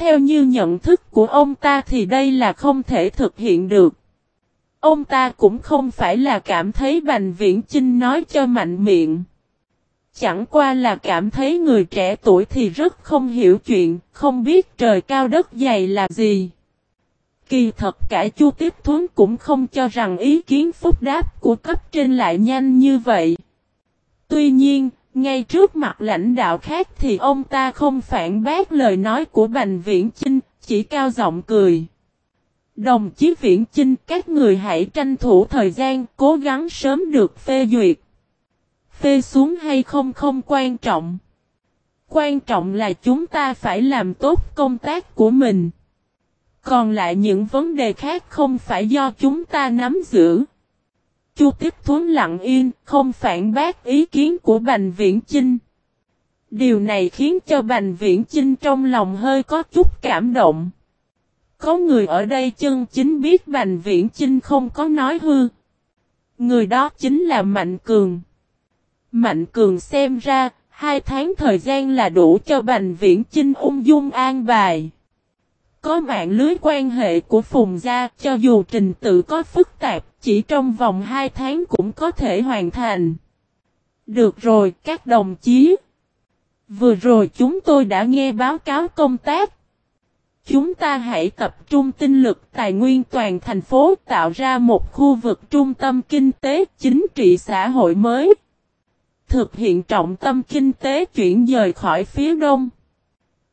Theo như nhận thức của ông ta thì đây là không thể thực hiện được. Ông ta cũng không phải là cảm thấy Bành Viễn Chinh nói cho mạnh miệng. Chẳng qua là cảm thấy người trẻ tuổi thì rất không hiểu chuyện, không biết trời cao đất dày là gì. Kỳ thật cả Chu Tiếp Thuấn cũng không cho rằng ý kiến phúc đáp của cấp trên lại nhanh như vậy. Tuy nhiên, ngay trước mặt lãnh đạo khác thì ông ta không phản bác lời nói của Bành Viễn Chinh, chỉ cao giọng cười. Đồng chí Viễn Chinh, các người hãy tranh thủ thời gian, cố gắng sớm được phê duyệt. Phê xuống hay không không quan trọng. Quan trọng là chúng ta phải làm tốt công tác của mình. Còn lại những vấn đề khác không phải do chúng ta nắm giữ. Chu Tiếp Thuấn lặng yên, không phản bác ý kiến của Bành Viễn Chinh. Điều này khiến cho Bành Viễn Chinh trong lòng hơi có chút cảm động. Có người ở đây chân chính biết Bành Viễn Chinh không có nói hư. Người đó chính là Mạnh Cường. Mạnh Cường xem ra, hai tháng thời gian là đủ cho Bành Viễn Chinh ung dung an bài. Có mạng lưới quan hệ của Phùng Gia, cho dù trình tự có phức tạp, chỉ trong vòng 2 tháng cũng có thể hoàn thành. Được rồi, các đồng chí. Vừa rồi chúng tôi đã nghe báo cáo công tác. Chúng ta hãy tập trung tinh lực tài nguyên toàn thành phố tạo ra một khu vực trung tâm kinh tế chính trị xã hội mới. Thực hiện trọng tâm kinh tế chuyển dời khỏi phía đông.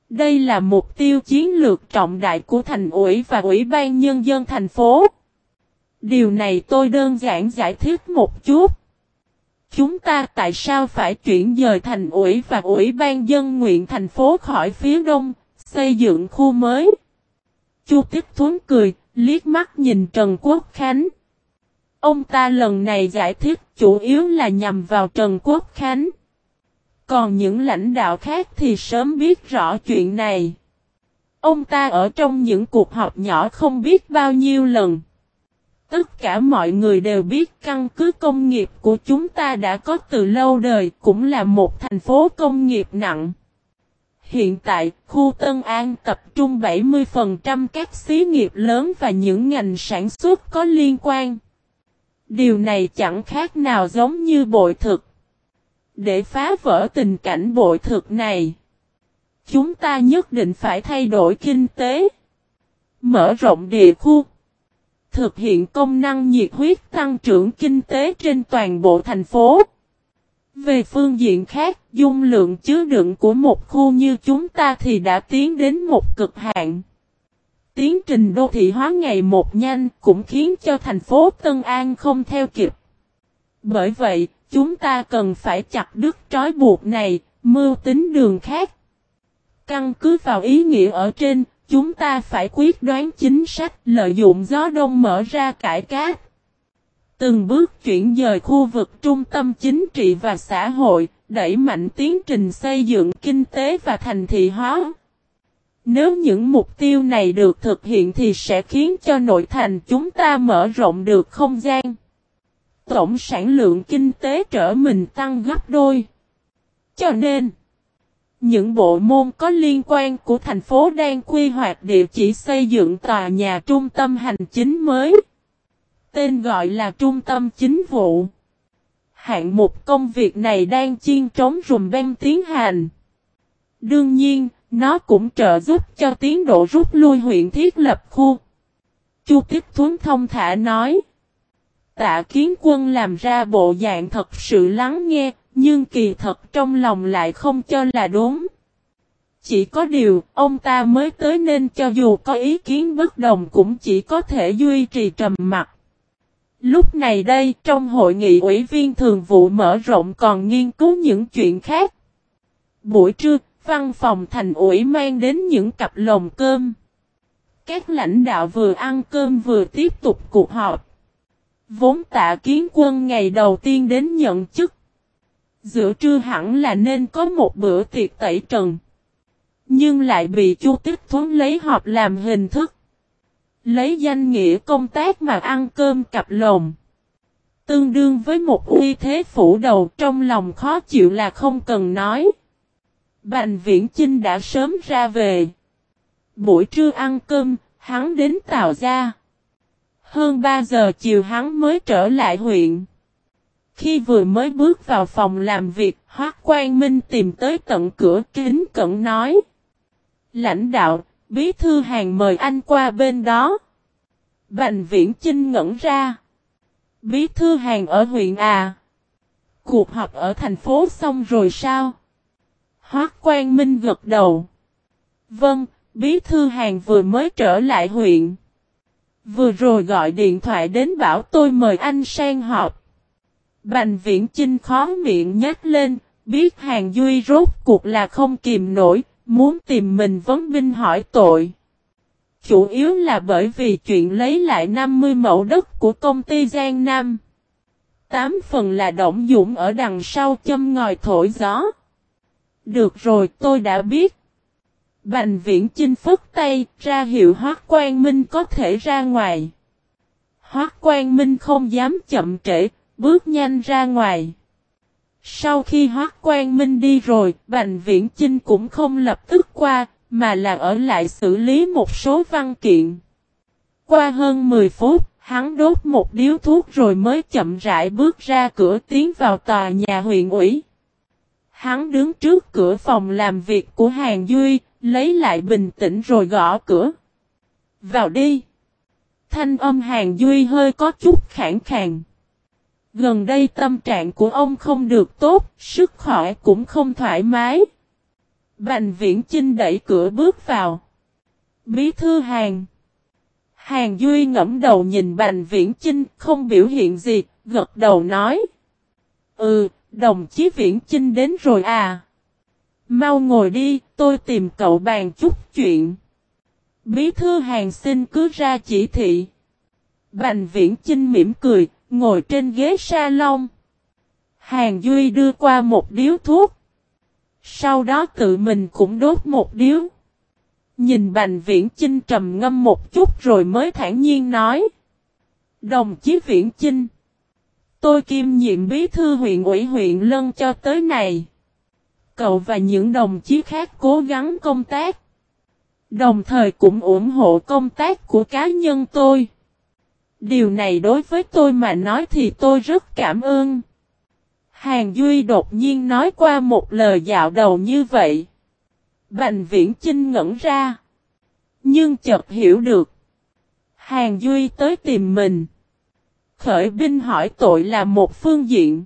Đây là mục tiêu chiến lược trọng đại của thành ủy và ủy ban nhân dân thành phố. Điều này tôi đơn giản giải thích một chút. Chúng ta tại sao phải chuyển dời thành ủy và ủy ban dân nguyện thành phố khỏi phía đông, xây dựng khu mới? Chu Tích Thuấn cười, liếc mắt nhìn Trần Quốc Khánh. Ông ta lần này giải thích chủ yếu là nhằm vào Trần Quốc Khánh. Còn những lãnh đạo khác thì sớm biết rõ chuyện này. Ông ta ở trong những cuộc họp nhỏ không biết bao nhiêu lần. Tất cả mọi người đều biết căn cứ công nghiệp của chúng ta đã có từ lâu đời cũng là một thành phố công nghiệp nặng. Hiện tại, khu Tân An tập trung 70% các xí nghiệp lớn và những ngành sản xuất có liên quan. Điều này chẳng khác nào giống như bội thực. Để phá vỡ tình cảnh bội thực này, chúng ta nhất định phải thay đổi kinh tế, mở rộng địa khu, thực hiện công năng nhiệt huyết tăng trưởng kinh tế trên toàn bộ thành phố. Về phương diện khác, dung lượng chứa đựng của một khu như chúng ta thì đã tiến đến một cực hạn. Tiến trình đô thị hóa ngày một nhanh cũng khiến cho thành phố Tân An không theo kịp. Bởi vậy, chúng ta cần phải chặt đứt trói buộc này, mưu tính đường khác. Căn cứ vào ý nghĩa ở trên, chúng ta phải quyết đoán chính sách lợi dụng gió đông mở ra cải cát. Từng bước chuyển dời khu vực trung tâm chính trị và xã hội, đẩy mạnh tiến trình xây dựng kinh tế và thành thị hóa. Nếu những mục tiêu này được thực hiện thì sẽ khiến cho nội thành chúng ta mở rộng được không gian. Tổng sản lượng kinh tế trở mình tăng gấp đôi. Cho nên, những bộ môn có liên quan của thành phố đang quy hoạch địa chỉ xây dựng tòa nhà trung tâm hành chính mới. Tên gọi là Trung tâm Chính vụ. Hạng mục công việc này đang chiên trống rùm bem tiến hành. Đương nhiên, nó cũng trợ giúp cho tiến độ rút lui huyện thiết lập khu. Chu Tiếp Thuấn thông thả nói. Tạ kiến quân làm ra bộ dạng thật sự lắng nghe, nhưng kỳ thật trong lòng lại không cho là đúng. Chỉ có điều, ông ta mới tới nên cho dù có ý kiến bất đồng cũng chỉ có thể duy trì trầm mặt. Lúc này đây, trong hội nghị ủy viên thường vụ mở rộng còn nghiên cứu những chuyện khác. Buổi trưa, văn phòng thành ủy mang đến những cặp lồng cơm. Các lãnh đạo vừa ăn cơm vừa tiếp tục cuộc họp. Vốn tạ kiến quân ngày đầu tiên đến nhận chức. Giữa trưa hẳn là nên có một bữa tiệc tẩy trần. Nhưng lại bị Chu Tích Thuấn lấy họp làm hình thức. Lấy danh nghĩa công tác mà ăn cơm cặp lồng. Tương đương với một uy thế phủ đầu trong lòng khó chịu là không cần nói. Bành Viễn Chinh đã sớm ra về. Buổi trưa ăn cơm, hắn đến Tào ra. Hơn 3 giờ chiều hắn mới trở lại huyện. Khi vừa mới bước vào phòng làm việc, Hoác Quang Minh tìm tới tận cửa kính cẩn nói. Lãnh đạo, bí thư hàng mời anh qua bên đó. Bành viễn Chinh ngẩn ra. Bí thư hàng ở huyện à. Cuộc họp ở thành phố xong rồi sao? Hoác Quang Minh gật đầu. Vâng, bí thư hàng vừa mới trở lại huyện. Vừa rồi gọi điện thoại đến bảo tôi mời anh sang họp. Bành viễn Chinh khó miệng nhắc lên, biết hàng duy rốt cuộc là không kìm nổi, muốn tìm mình vấn binh hỏi tội. Chủ yếu là bởi vì chuyện lấy lại 50 mẫu đất của công ty Giang Nam. Tám phần là động dũng ở đằng sau châm ngòi thổi gió. Được rồi tôi đã biết. Bành viễn chinh phất tay ra hiệu Hoác quan Minh có thể ra ngoài. Hoác quan Minh không dám chậm trễ, bước nhanh ra ngoài. Sau khi Hoác quan Minh đi rồi, Bành Viễn Chinh cũng không lập tức qua, mà là ở lại xử lý một số văn kiện. Qua hơn 10 phút, hắn đốt một điếu thuốc rồi mới chậm rãi bước ra cửa tiến vào tòa nhà huyện ủy. Hắn đứng trước cửa phòng làm việc của Hàng Duy, lấy lại bình tĩnh rồi gõ cửa. Vào đi. Thanh âm Hàng Duy hơi có chút khản khàn. Gần đây tâm trạng của ông không được tốt, sức khỏe cũng không thoải mái. Bành viễn Chinh đẩy cửa bước vào. Bí thư hàng. Hàng Duy ngẫm đầu nhìn Bành Viễn Chinh không biểu hiện gì, gật đầu nói. Ừ, đồng chí Viễn Chinh đến rồi à. Mau ngồi đi, tôi tìm cậu bàn chút chuyện. Bí thư hàng xin cứ ra chỉ thị. Bành Viễn Chinh mỉm cười, ngồi trên ghế salon. Hàng Duy đưa qua một điếu thuốc. Sau đó tự mình cũng đốt một điếu. Nhìn Bành Viễn Chinh trầm ngâm một chút rồi mới thản nhiên nói. Đồng chí Viễn Chinh. Tôi kiêm nhiệm bí thư huyện ủy huyện Lân cho tới này. Cậu và những đồng chí khác cố gắng công tác. Đồng thời cũng ủng hộ công tác của cá nhân tôi. Điều này đối với tôi mà nói thì tôi rất cảm ơn. Hàng Duy đột nhiên nói qua một lời dạo đầu như vậy. Bành viễn Trinh ngẩn ra. Nhưng chợt hiểu được. Hàng Duy tới tìm mình. Khởi binh hỏi tội là một phương diện.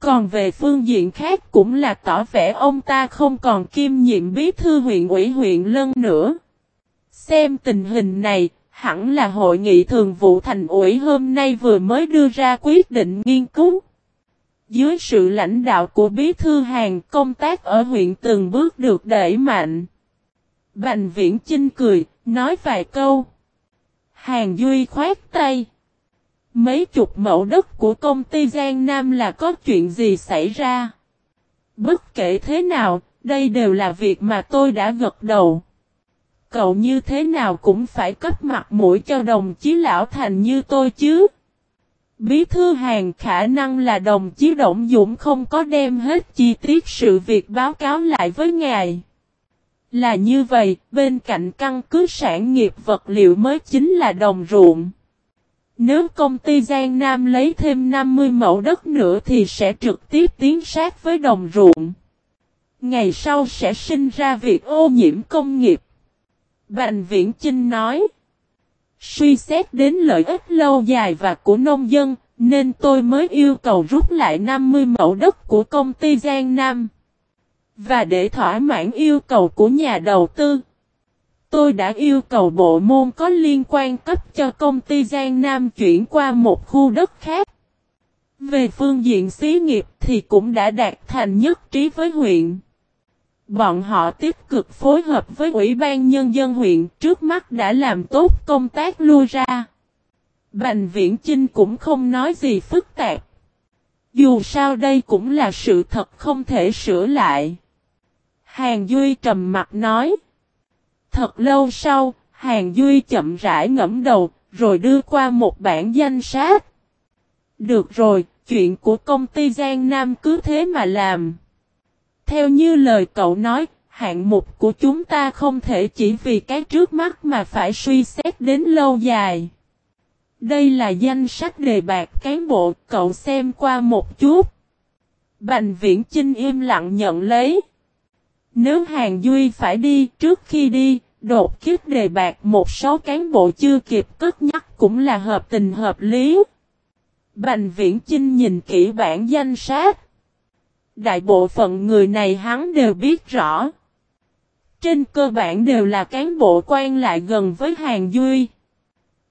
Còn về phương diện khác cũng là tỏ vẻ ông ta không còn kiêm nhiệm bí thư huyện ủy huyện Lân nữa. Xem tình hình này, hẳn là hội nghị thường vụ thành ủy hôm nay vừa mới đưa ra quyết định nghiên cứu. Dưới sự lãnh đạo của bí thư hàng công tác ở huyện từng bước được đẩy mạnh. Bành viễn Chinh cười, nói vài câu. Hàng Duy khoát tay. Mấy chục mẫu đất của công ty Giang Nam là có chuyện gì xảy ra? Bất kể thế nào, đây đều là việc mà tôi đã gật đầu. Cậu như thế nào cũng phải cấp mặt mũi cho đồng chí lão thành như tôi chứ. Bí thư hàng khả năng là đồng chí Động Dũng không có đem hết chi tiết sự việc báo cáo lại với ngài. Là như vậy, bên cạnh căn cứ sản nghiệp vật liệu mới chính là đồng ruộng. Nếu công ty Giang Nam lấy thêm 50 mẫu đất nữa thì sẽ trực tiếp tiến sát với đồng ruộng. Ngày sau sẽ sinh ra việc ô nhiễm công nghiệp. Bành Viễn Chinh nói. Suy xét đến lợi ích lâu dài và của nông dân, nên tôi mới yêu cầu rút lại 50 mẫu đất của công ty Giang Nam. Và để thỏa mãn yêu cầu của nhà đầu tư, tôi đã yêu cầu bộ môn có liên quan cấp cho công ty Giang Nam chuyển qua một khu đất khác. Về phương diện xí nghiệp thì cũng đã đạt thành nhất trí với huyện. Bọn họ tích cực phối hợp với Ủy ban Nhân dân huyện trước mắt đã làm tốt công tác lui ra. Bành Viễn Chinh cũng không nói gì phức tạp. Dù sao đây cũng là sự thật không thể sửa lại. Hàng Duy trầm mặt nói. Thật lâu sau, Hàng Duy chậm rãi ngẫm đầu, rồi đưa qua một bản danh sách. Được rồi, chuyện của công ty Giang Nam cứ thế mà làm. Theo như lời cậu nói, hạng mục của chúng ta không thể chỉ vì cái trước mắt mà phải suy xét đến lâu dài. Đây là danh sách đề bạc cán bộ, cậu xem qua một chút. Bành viễn Chinh im lặng nhận lấy. Nếu Hàng Duy phải đi trước khi đi, đột kiếp đề bạc một số cán bộ chưa kịp cất nhắc cũng là hợp tình hợp lý. Bành viễn Chinh nhìn kỹ bản danh sách. Đại bộ phận người này hắn đều biết rõ. Trên cơ bản đều là cán bộ quan lại gần với Hàng Duy.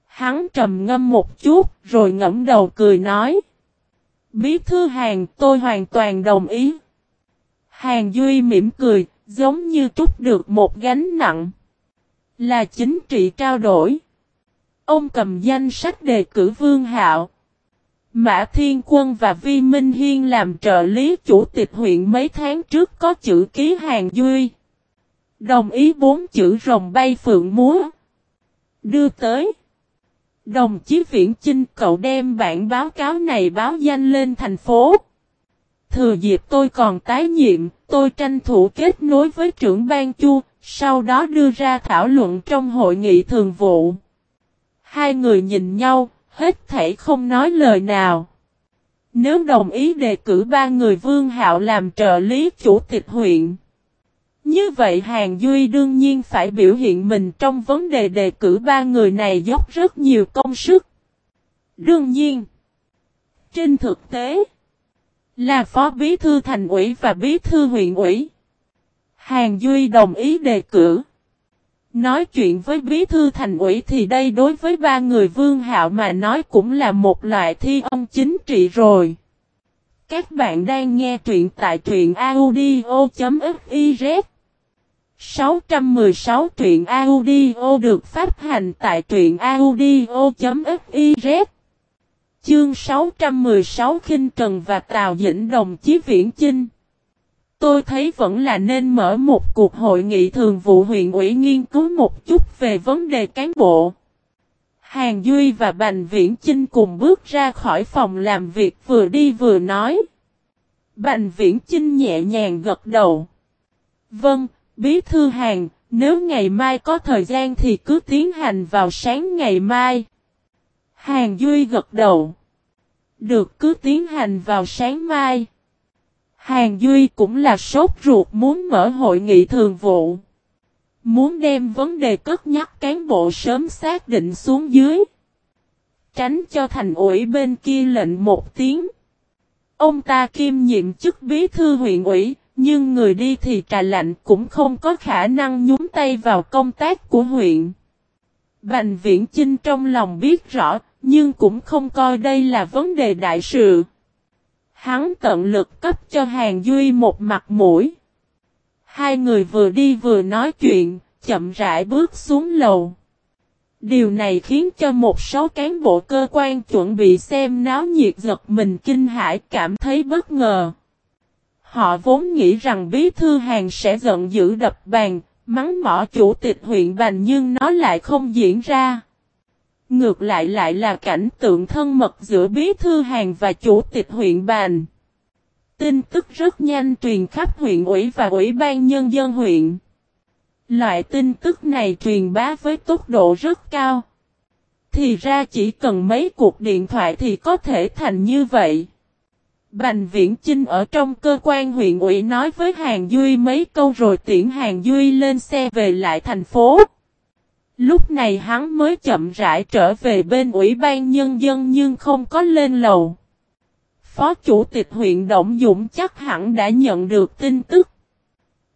Hắn trầm ngâm một chút rồi ngẫm đầu cười nói. Bí thư hàng tôi hoàn toàn đồng ý. Hàng Duy mỉm cười, giống như trút được một gánh nặng. Là chính trị trao đổi. Ông cầm danh sách đề cử Vương Hạo. Mã Thiên Quân và Vi Minh Hiên làm trợ lý chủ tịch huyện mấy tháng trước có chữ ký Hàng Duy. Đồng ý bốn chữ rồng bay phượng múa. Đưa tới. Đồng chí Viễn Chinh cậu đem bản báo cáo này báo danh lên thành phố. Thừa dịp tôi còn tái nhiệm, tôi tranh thủ kết nối với trưởng ban chu, sau đó đưa ra thảo luận trong hội nghị thường vụ. Hai người nhìn nhau, hết thảy không nói lời nào. Nếu đồng ý đề cử ba người Vương Hạo làm trợ lý chủ tịch huyện. Như vậy Hàng Duy đương nhiên phải biểu hiện mình trong vấn đề đề cử ba người này dốc rất nhiều công sức. Đương nhiên, trên thực tế, là phó bí thư thành ủy và bí thư huyện ủy. Hàng Duy đồng ý đề cử. Nói chuyện với bí thư thành ủy thì đây đối với ba người vương hạo mà nói cũng là một loại thi ông chính trị rồi. Các bạn đang nghe truyện tại truyện audio.fiz 616 truyện audio được phát hành tại truyện audio.fiz Chương 616 khinh Trần và Tào Dĩnh Đồng Chí Viễn Chinh Tôi thấy vẫn là nên mở một cuộc hội nghị thường vụ huyện ủy nghiên cứu một chút về vấn đề cán bộ. Hàng Duy và Bành Viễn Chinh cùng bước ra khỏi phòng làm việc vừa đi vừa nói. Bành Viễn Chinh nhẹ nhàng gật đầu. Vâng, Bí Thư Hàng, nếu ngày mai có thời gian thì cứ tiến hành vào sáng ngày mai. Hàng Duy gật đầu. Được cứ tiến hành vào sáng mai. Hàng Duy cũng là sốt ruột muốn mở hội nghị thường vụ. Muốn đem vấn đề cất nhắc cán bộ sớm xác định xuống dưới. Tránh cho thành ủy bên kia lệnh một tiếng. Ông ta kiêm nhiệm chức bí thư huyện ủy, nhưng người đi thì trà lạnh cũng không có khả năng nhúng tay vào công tác của huyện. Bành viễn Chinh trong lòng biết rõ, nhưng cũng không coi đây là vấn đề đại sự. Hắn tận lực cấp cho Hàng Duy một mặt mũi. Hai người vừa đi vừa nói chuyện, chậm rãi bước xuống lầu. Điều này khiến cho một số cán bộ cơ quan chuẩn bị xem náo nhiệt giật mình kinh hãi cảm thấy bất ngờ. Họ vốn nghĩ rằng bí thư hàng sẽ giận dữ đập bàn, mắng mỏ chủ tịch huyện Bành nhưng nó lại không diễn ra. Ngược lại lại là cảnh tượng thân mật giữa bí thư hàng và chủ tịch huyện bàn. Tin tức rất nhanh truyền khắp huyện ủy và ủy ban nhân dân huyện. Loại tin tức này truyền bá với tốc độ rất cao. Thì ra chỉ cần mấy cuộc điện thoại thì có thể thành như vậy. Bành Viễn Chinh ở trong cơ quan huyện ủy nói với Hàng Duy mấy câu rồi tiễn Hàng Duy lên xe về lại thành phố. Lúc này hắn mới chậm rãi trở về bên ủy ban nhân dân nhưng không có lên lầu. Phó chủ tịch huyện Động Dũng chắc hẳn đã nhận được tin tức.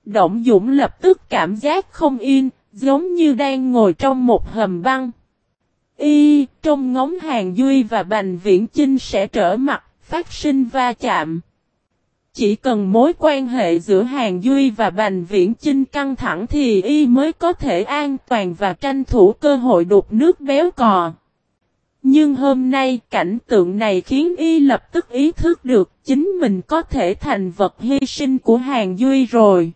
Động Dũng lập tức cảm giác không yên, giống như đang ngồi trong một hầm băng. Y, trong ngóng hàng Duy và Bành Viễn Chinh sẽ trở mặt, phát sinh va chạm. Chỉ cần mối quan hệ giữa Hàng Duy và Bành Viễn Chinh căng thẳng thì y mới có thể an toàn và tranh thủ cơ hội đục nước béo cò. Nhưng hôm nay cảnh tượng này khiến y lập tức ý thức được chính mình có thể thành vật hy sinh của Hàng Duy rồi.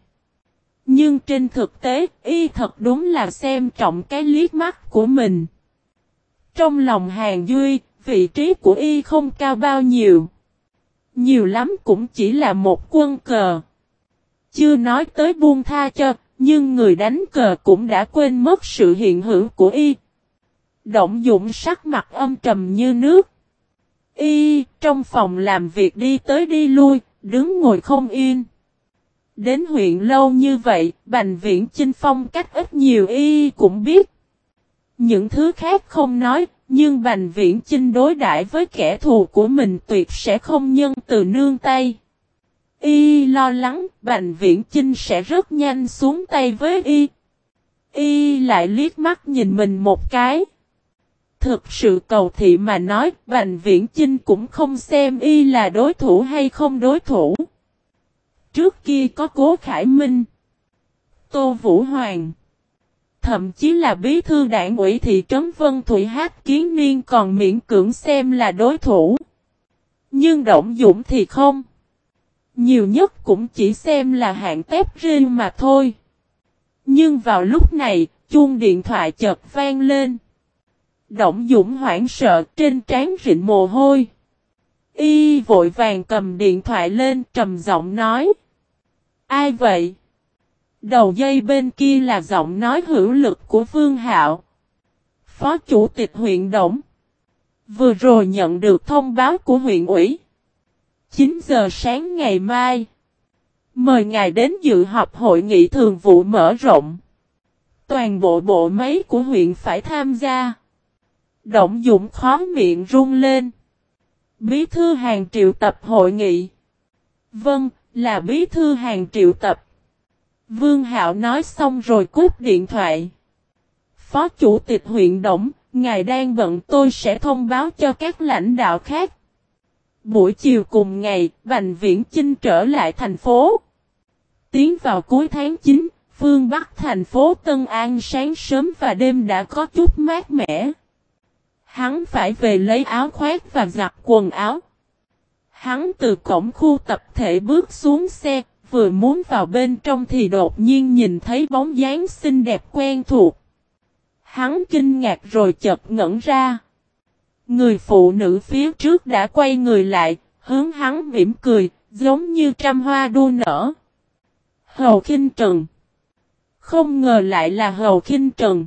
Nhưng trên thực tế y thật đúng là xem trọng cái liếc mắt của mình. Trong lòng Hàng Duy, vị trí của y không cao bao nhiêu. Nhiều lắm cũng chỉ là một quân cờ. chưa nói tới buông tha cho, nhưng người đánh cờ cũng đã quên mất sự hiện hữu của y. Động dụng sắc mặt âm trầm như nước. Y, trong phòng làm việc đi tới đi lui, đứng ngồi không yên. Đến huyện lâu như vậy, Bành Viễn Chinh phong cách ít nhiều y cũng biết. Những thứ khác không nói, nhưng Bành Viễn Chinh đối đãi với kẻ thù của mình tuyệt sẽ không nhân từ nương tay. Y lo lắng Bành Viễn Chinh sẽ rất nhanh xuống tay với Y. Y lại liếc mắt nhìn mình một cái. Thực sự cầu thị mà nói Bành Viễn Chinh cũng không xem Y là đối thủ hay không đối thủ. Trước kia có Cố Khải Minh, Tô Vũ Hoàng, thậm chí là bí thư đảng ủy thị trấn Vân Thủy Hát Kiến Niên còn miễn cưỡng xem là đối thủ. Nhưng Động Dũng thì không. Nhiều nhất cũng chỉ xem là hạng tép riêng mà thôi. Nhưng vào lúc này, chuông điện thoại chợt vang lên. Động Dũng hoảng sợ trên trán rịn mồ hôi. Y vội vàng cầm điện thoại lên trầm giọng nói. Ai vậy? Đầu dây bên kia là giọng nói hữu lực của Vương Hạo. Phó chủ tịch huyện Động. Vừa rồi nhận được thông báo của huyện ủy. 9 giờ sáng ngày mai. Mời ngài đến dự họp hội nghị thường vụ mở rộng. Toàn bộ bộ máy của huyện phải tham gia. Động dụng khó miệng run lên. Bí thư hàng triệu tập hội nghị. Vâng, là bí thư hàng triệu tập. Vương Hạo nói xong rồi cúp điện thoại. Phó chủ tịch huyện Động, ngài đang bận tôi sẽ thông báo cho các lãnh đạo khác. Buổi chiều cùng ngày, Bành Viễn Chinh trở lại thành phố. Tiến vào cuối tháng 9, phương Bắc thành phố Tân An sáng sớm và đêm đã có chút mát mẻ. Hắn phải về lấy áo khoác và giặt quần áo. Hắn từ cổng khu tập thể bước xuống xe, vừa muốn vào bên trong thì đột nhiên nhìn thấy bóng dáng xinh đẹp quen thuộc. Hắn kinh ngạc rồi chợt ngẩn ra. Người phụ nữ phía trước đã quay người lại, hướng hắn mỉm cười, giống như trăm hoa đua nở. Hầu Kinh Trần Không ngờ lại là Hầu Kinh Trần.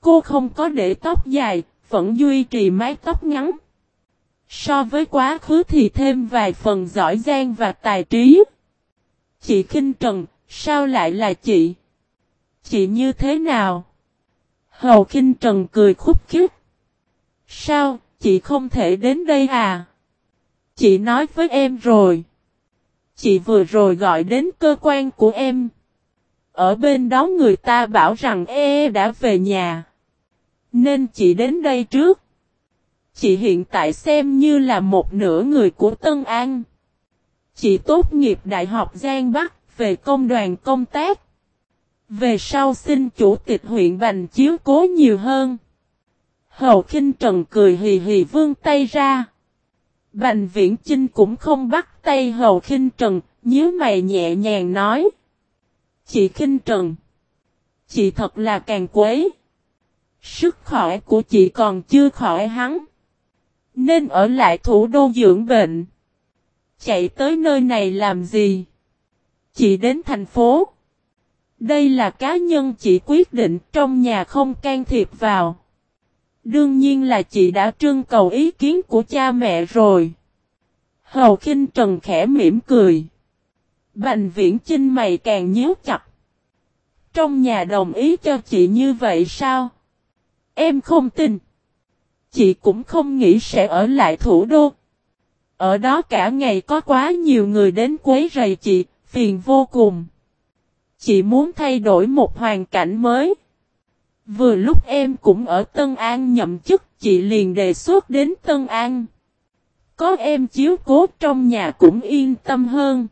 Cô không có để tóc dài, vẫn duy trì mái tóc ngắn. So với quá khứ thì thêm vài phần giỏi giang và tài trí. Chị Kinh Trần, sao lại là chị? Chị như thế nào? Hầu Kinh Trần cười khúc khích. Sao, chị không thể đến đây à? Chị nói với em rồi. Chị vừa rồi gọi đến cơ quan của em. Ở bên đó người ta bảo rằng e đã về nhà. Nên chị đến đây trước. Chị hiện tại xem như là một nửa người của Tân An. Chị tốt nghiệp Đại học Giang Bắc về công đoàn công tác. Về sau xin chủ tịch huyện Bành chiếu cố nhiều hơn. Hầu khinh Trần cười hì hì vương tay ra. Bành Viễn Chinh cũng không bắt tay Hầu khinh Trần, nhíu mày nhẹ nhàng nói. Chị khinh Trần. Chị thật là càng quấy. Sức khỏe của chị còn chưa khỏi hắn. Nên ở lại thủ đô dưỡng bệnh. Chạy tới nơi này làm gì? Chị đến thành phố. Đây là cá nhân chị quyết định, trong nhà không can thiệp vào. Đương nhiên là chị đã trưng cầu ý kiến của cha mẹ rồi. Hầu khinh Trần khẽ mỉm cười. Bành viễn chinh mày càng nhíu chặt. Trong nhà đồng ý cho chị như vậy sao? Em không tin. Chị cũng không nghĩ sẽ ở lại thủ đô. Ở đó cả ngày có quá nhiều người đến quấy rầy chị, phiền vô cùng. Chị muốn thay đổi một hoàn cảnh mới. Vừa lúc em cũng ở Tân An nhậm chức, chị liền đề xuất đến Tân An. Có em chiếu cố trong nhà cũng yên tâm hơn.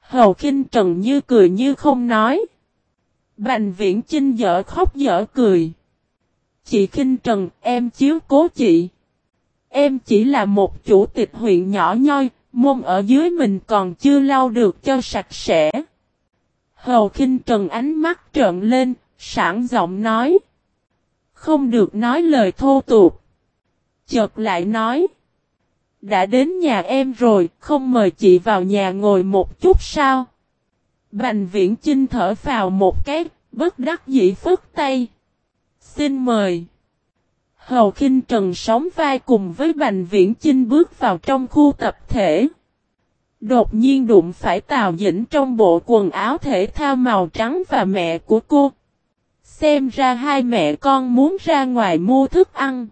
Hầu Kinh Trần như cười như không nói. Bành viễn Trinh dở khóc dở cười. Chị Kinh Trần, em chiếu cố chị. Em chỉ là một chủ tịch huyện nhỏ nhoi, môn ở dưới mình còn chưa lau được cho sạch sẽ. Hầu Kinh Trần ánh mắt trợn lên, sẵn giọng nói. Không được nói lời thô tục. Chợt lại nói. Đã đến nhà em rồi, không mời chị vào nhà ngồi một chút sao? Bành viễn Chinh thở vào một cái, bất đắc dĩ phức tay. Xin mời. Hầu khinh Trần sóng vai cùng với Bành Viễn Chinh bước vào trong khu tập thể. Đột nhiên đụng phải Tào Dĩnh trong bộ quần áo thể thao màu trắng và mẹ của cô. Xem ra hai mẹ con muốn ra ngoài mua thức ăn.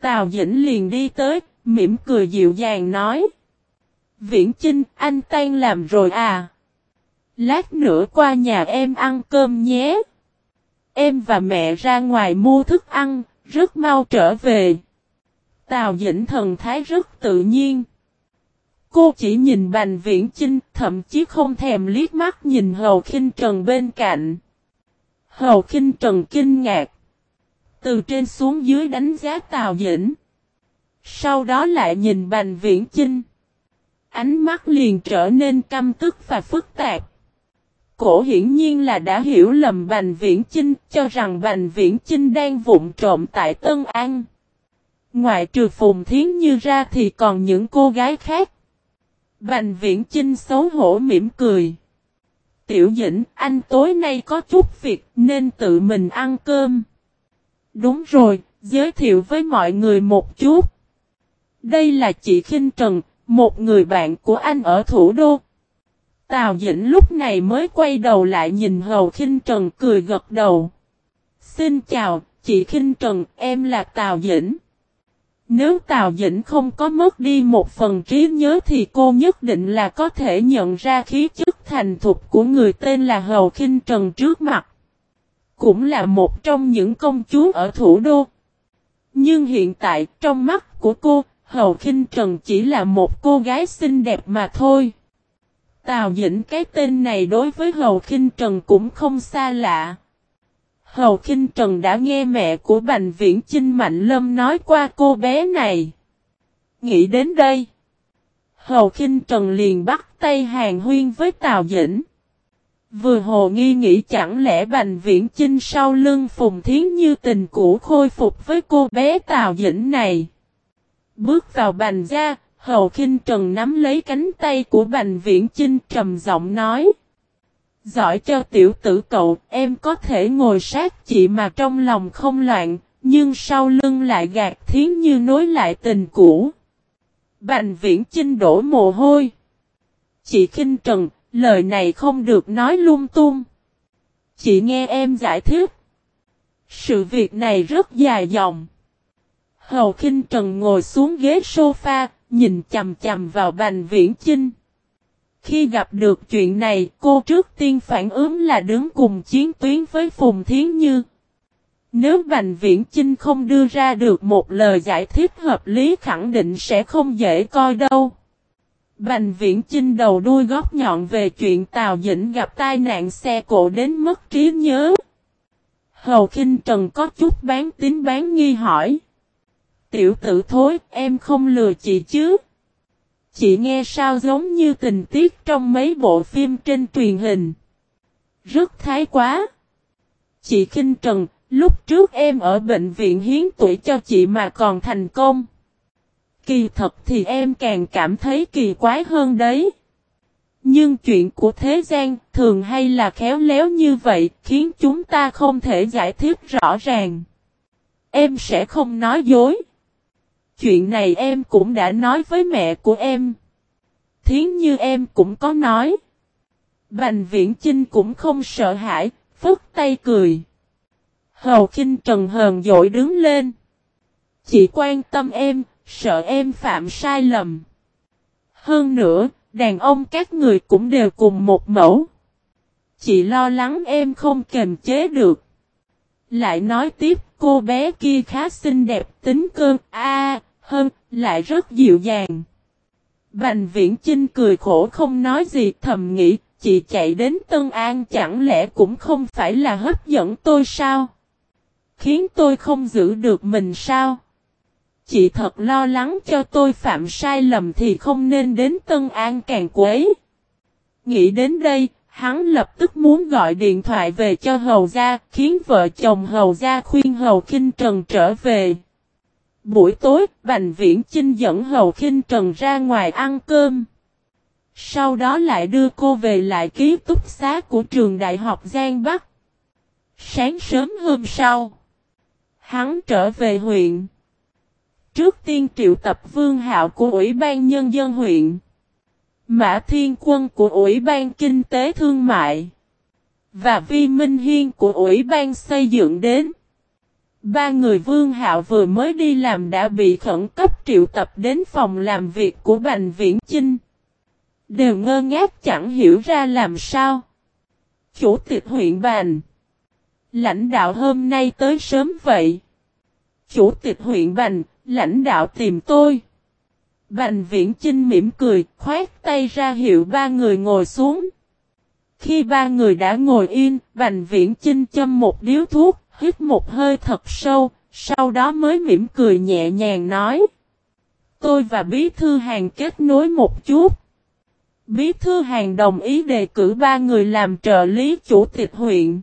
Tào Dĩnh liền đi tới, mỉm cười dịu dàng nói. Viễn Chinh, anh tan làm rồi à? Lát nữa qua nhà em ăn cơm nhé. Em và mẹ ra ngoài mua thức ăn, rất mau trở về. Tào Dĩnh thần thái rất tự nhiên. Cô chỉ nhìn Bành Viễn Chinh, thậm chí không thèm liếc mắt nhìn Hầu Kinh Trần bên cạnh. Hầu Kinh Trần kinh ngạc. Từ trên xuống dưới đánh giá Tào Dĩnh. Sau đó lại nhìn Bành Viễn Chinh. Ánh mắt liền trở nên căm tức và phức tạp. Cổ hiển nhiên là đã hiểu lầm Bành Viễn Chinh, cho rằng Bành Viễn Chinh đang vụng trộm tại Tân An. Ngoại trừ Phùng Thiến Như ra thì còn những cô gái khác. Bành Viễn Chinh xấu hổ mỉm cười. Tiểu Dĩnh, anh tối nay có chút việc nên tự mình ăn cơm. Đúng rồi, giới thiệu với mọi người một chút. Đây là chị Kinh Trần, một người bạn của anh ở thủ đô. Tào Dĩnh lúc này mới quay đầu lại nhìn Hầu Kinh Trần cười gật đầu. Xin chào, chị Kinh Trần, em là Tào Dĩnh. Nếu Tào Dĩnh không có mất đi một phần trí nhớ thì cô nhất định là có thể nhận ra khí chất thành thục của người tên là Hầu Kinh Trần trước mặt. Cũng là một trong những công chúa ở thủ đô. Nhưng hiện tại trong mắt của cô, Hầu Kinh Trần chỉ là một cô gái xinh đẹp mà thôi. Tào Dĩnh cái tên này đối với Hầu Kinh Trần cũng không xa lạ. Hầu Kinh Trần đã nghe mẹ của Bành Viễn Chinh Mạnh Lâm nói qua cô bé này. Nghĩ đến đây. Hầu Kinh Trần liền bắt tay hàng huyên với Tào Dĩnh. Vừa hồ nghi nghĩ chẳng lẽ Bành Viễn Chinh sau lưng Phùng Thiến Như tình cũ khôi phục với cô bé Tào Dĩnh này. Bước vào Bành gia, Hầu Kinh Trần nắm lấy cánh tay của Bành Viễn Chinh trầm giọng nói. Giỏi cho tiểu tử cậu, em có thể ngồi sát chị mà trong lòng không loạn, nhưng sau lưng lại gạt thiến như nối lại tình cũ. Bành Viễn Chinh đổ mồ hôi. Chị Kinh Trần, lời này không được nói lung tung. Chị nghe em giải thích. Sự việc này rất dài dòng. Hầu Kinh Trần ngồi xuống ghế sofa, nhìn chầm chầm vào Bành Viễn Chinh. Khi gặp được chuyện này, cô trước tiên phản ứng là đứng cùng chiến tuyến với Phùng Thiến Như. Nếu Bành Viễn Chinh không đưa ra được một lời giải thích hợp lý khẳng định sẽ không dễ coi đâu. Bành Viễn Chinh đầu đuôi góc nhọn về chuyện Tào Dĩnh gặp tai nạn xe cộ đến mất trí nhớ. Hầu Kinh Trần có chút bán tín bán nghi hỏi. Tiểu tử thối, em không lừa chị chứ? Chị nghe sao giống như tình tiết trong mấy bộ phim trên truyền hình. Rất thái quá. Chị Kinh Trần, lúc trước em ở bệnh viện hiến tuổi cho chị mà còn thành công. Kỳ thật thì em càng cảm thấy kỳ quái hơn đấy. Nhưng chuyện của thế gian thường hay là khéo léo như vậy khiến chúng ta không thể giải thích rõ ràng. Em sẽ không nói dối. Chuyện này em cũng đã nói với mẹ của em. Thiến như em cũng có nói. Bành viễn Chinh cũng không sợ hãi, phức tay cười. Hầu kinh trần hờn dội đứng lên. Chị quan tâm em, sợ em phạm sai lầm. Hơn nữa, đàn ông các người cũng đều cùng một mẫu. Chị lo lắng em không kềm chế được. Lại nói tiếp, cô bé kia khá xinh đẹp, tính cơn, a hơn, lại rất dịu dàng. Bành viễn Trinh cười khổ không nói gì thầm nghĩ, chị chạy đến Tân An chẳng lẽ cũng không phải là hấp dẫn tôi sao? Khiến tôi không giữ được mình sao? Chị thật lo lắng cho tôi phạm sai lầm thì không nên đến Tân An càng quấy. Nghĩ đến đây, hắn lập tức muốn gọi điện thoại về cho Hầu Gia, khiến vợ chồng Hầu Gia khuyên Hầu Kinh Trần trở về. Buổi tối, Bành Viễn Chinh dẫn Hầu Kinh Trần ra ngoài ăn cơm. Sau đó lại đưa cô về lại ký túc xá của trường đại học Giang Bắc. Sáng sớm hôm sau, hắn trở về huyện. Trước tiên triệu tập vương hạo của Ủy ban Nhân dân huyện. Mã Thiên Quân của Ủy ban Kinh tế Thương mại. Và Vi Minh Hiên của Ủy ban xây dựng đến. Ba người vương hạo vừa mới đi làm đã bị khẩn cấp triệu tập đến phòng làm việc của Bành Viễn Chinh. Đều ngơ ngác chẳng hiểu ra làm sao. Chủ tịch huyện Bành. Lãnh đạo hôm nay tới sớm vậy. Chủ tịch huyện Bành, lãnh đạo tìm tôi. Bành viễn chinh mỉm cười, khoát tay ra hiệu ba người ngồi xuống. Khi ba người đã ngồi yên, Bành viễn chinh châm một điếu thuốc, hít một hơi thật sâu, sau đó mới mỉm cười nhẹ nhàng nói. Tôi và Bí Thư Hàng kết nối một chút. Bí Thư Hàng đồng ý đề cử ba người làm trợ lý chủ tịch huyện.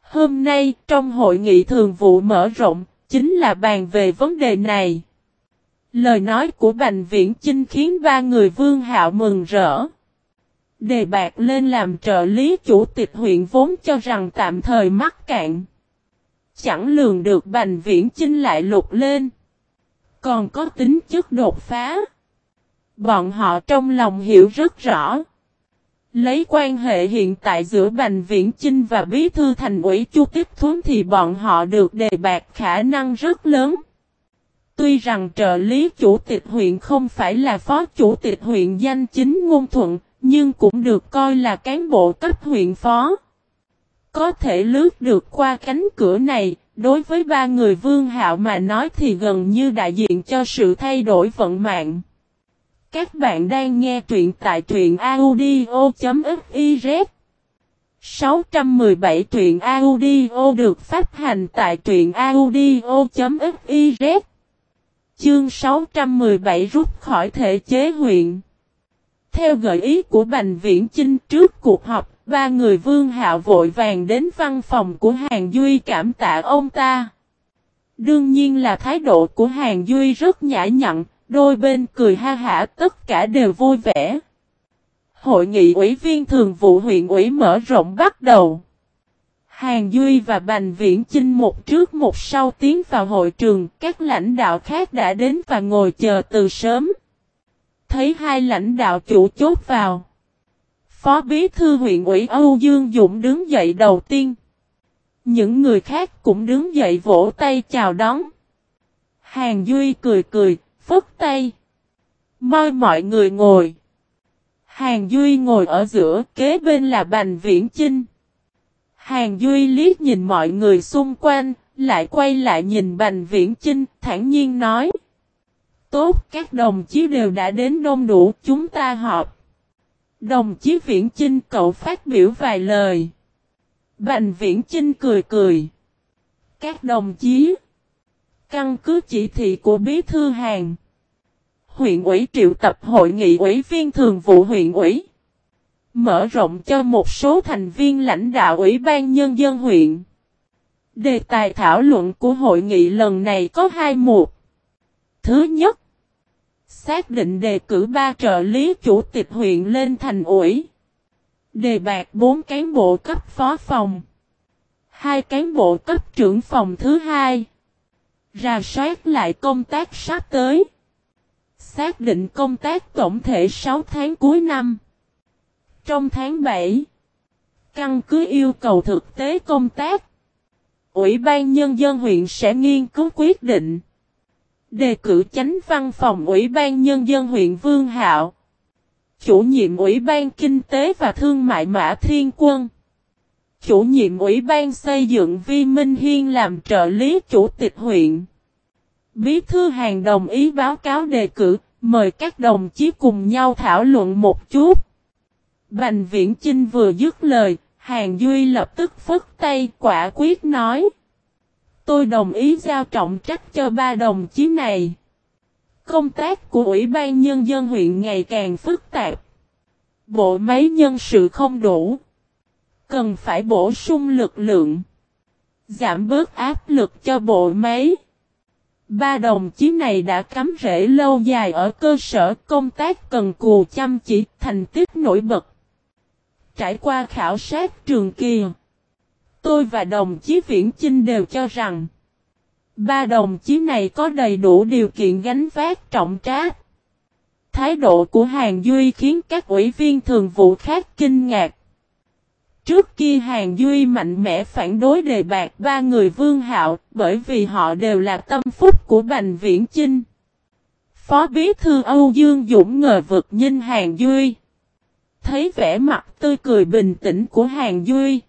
Hôm nay, trong hội nghị thường vụ mở rộng, chính là bàn về vấn đề này. Lời nói của Bành Viễn Chinh khiến ba người vương hạo mừng rỡ. Đề bạc lên làm trợ lý chủ tịch huyện vốn cho rằng tạm thời mắc cạn. Chẳng lường được Bành Viễn Chinh lại lục lên. Còn có tính chất đột phá. Bọn họ trong lòng hiểu rất rõ. Lấy quan hệ hiện tại giữa Bành Viễn Chinh và Bí Thư Thành ủy Chu Tiếp Thuấn thì bọn họ được đề bạc khả năng rất lớn. Tuy rằng trợ lý chủ tịch huyện không phải là phó chủ tịch huyện danh chính ngôn thuận, nhưng cũng được coi là cán bộ cấp huyện phó. Có thể lướt được qua cánh cửa này, đối với ba người vương hạo mà nói thì gần như đại diện cho sự thay đổi vận mạng. Các bạn đang nghe truyện tại truyện audio.fiz 617 truyện audio được phát hành tại truyện audio.fiz Chương 617 rút khỏi thể chế huyện. Theo gợi ý của Bành Viễn Chinh trước cuộc họp, ba người vương hạo vội vàng đến văn phòng của Hàng Duy cảm tạ ông ta. Đương nhiên là thái độ của Hàng Duy rất nhã nhặn, Đôi bên cười ha hả tất cả đều vui vẻ. Hội nghị ủy viên thường vụ huyện ủy mở rộng bắt đầu. Hàng Duy và Bành Viễn Chinh một trước một sau tiến vào hội trường, các lãnh đạo khác đã đến và ngồi chờ từ sớm. Thấy hai lãnh đạo chủ chốt vào. Phó Bí Thư huyện ủy Âu Dương Dũng đứng dậy đầu tiên. Những người khác cũng đứng dậy vỗ tay chào đón. Hàng Duy cười cười, phất tay. Mời mọi người ngồi. Hàng Duy ngồi ở giữa, kế bên là Bành Viễn Chinh. Hàng Duy liếc nhìn mọi người xung quanh, lại quay lại nhìn Bành Viễn Chinh, thản nhiên nói. Tốt, các đồng chí đều đã đến đông đủ, chúng ta họp. Đồng chí Viễn Chinh cậu phát biểu vài lời. Bành Viễn Chinh cười cười. Các đồng chí. Căn cứ chỉ thị của Bí Thư Hàng. Huyện ủy triệu tập hội nghị ủy viên thường vụ huyện ủy. Mở rộng cho một số thành viên lãnh đạo Ủy ban Nhân dân huyện. Đề tài thảo luận của hội nghị lần này có hai mục. Thứ nhất, xác định đề cử ba trợ lý chủ tịch huyện lên thành ủy. Đề bạc bốn cán bộ cấp phó phòng. Hai cán bộ cấp trưởng phòng thứ hai. Ra soát lại công tác sắp tới. Xác định công tác tổng thể 6 tháng cuối năm. Trong tháng 7, căn cứ yêu cầu thực tế công tác, Ủy ban Nhân dân huyện sẽ nghiên cứu quyết định. Đề cử chánh văn phòng Ủy ban Nhân dân huyện Vương Hạo. Chủ nhiệm Ủy ban Kinh tế và Thương mại Mã Thiên Quân. Chủ nhiệm Ủy ban xây dựng Vi Minh Hiên làm trợ lý chủ tịch huyện. Bí thư hàng đồng ý báo cáo đề cử, mời các đồng chí cùng nhau thảo luận một chút. Bành viễn Chinh vừa dứt lời, hàng Duy lập tức phất tay quả quyết nói. Tôi đồng ý giao trọng trách cho ba đồng chí này. Công tác của Ủy ban Nhân dân huyện ngày càng phức tạp. Bộ máy nhân sự không đủ. Cần phải bổ sung lực lượng. Giảm bớt áp lực cho bộ máy. Ba đồng chí này đã cắm rễ lâu dài ở cơ sở công tác cần cù chăm chỉ thành tích nổi bật. Trải qua khảo sát trường kỳ, tôi và đồng chí Viễn Chinh đều cho rằng, ba đồng chí này có đầy đủ điều kiện gánh vác trọng trách. Thái độ của Hàng Duy khiến các ủy viên thường vụ khác kinh ngạc. Trước kia Hàng Duy mạnh mẽ phản đối đề bạc ba người vương hạo bởi vì họ đều là tâm phúc của Bành Viễn Chinh. Phó Bí Thư Âu Dương Dũng ngờ vực nhìn Hàng Duy. Thấy vẻ mặt tươi cười bình tĩnh của Hàng Duy.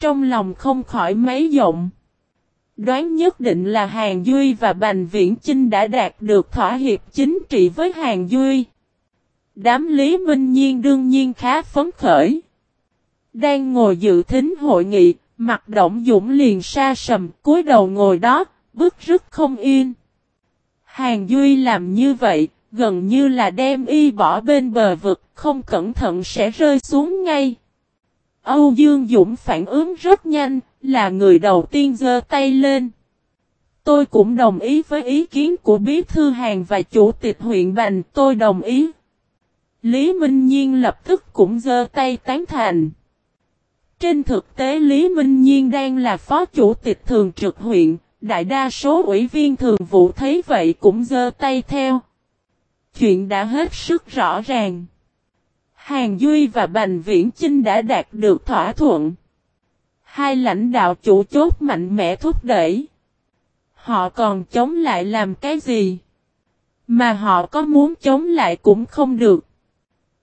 Trong lòng không khỏi mấy rộng. Đoán nhất định là Hàng Duy và Bành Viễn Chinh đã đạt được thỏa hiệp chính trị với Hàng Duy. Đám Lý Minh Nhiên đương nhiên khá phấn khởi. Đang ngồi dự thính hội nghị, mặt động dũng liền xa sầm, cúi đầu ngồi đó, bức rứt không yên. Hàng Duy làm như vậy, gần như là đem y bỏ bên bờ vực, không cẩn thận sẽ rơi xuống ngay. Âu Dương Dũng phản ứng rất nhanh, là người đầu tiên giơ tay lên. Tôi cũng đồng ý với ý kiến của Bí Thư Hàng và Chủ tịch huyện Bành, tôi đồng ý. Lý Minh Nhiên lập tức cũng giơ tay tán thành. Trên thực tế Lý Minh Nhiên đang là phó chủ tịch thường trực huyện, đại đa số ủy viên thường vụ thấy vậy cũng giơ tay theo. Chuyện đã hết sức rõ ràng. Hàng Duy và Bành Viễn Chinh đã đạt được thỏa thuận. Hai lãnh đạo chủ chốt mạnh mẽ thúc đẩy. Họ còn chống lại làm cái gì? Mà họ có muốn chống lại cũng không được.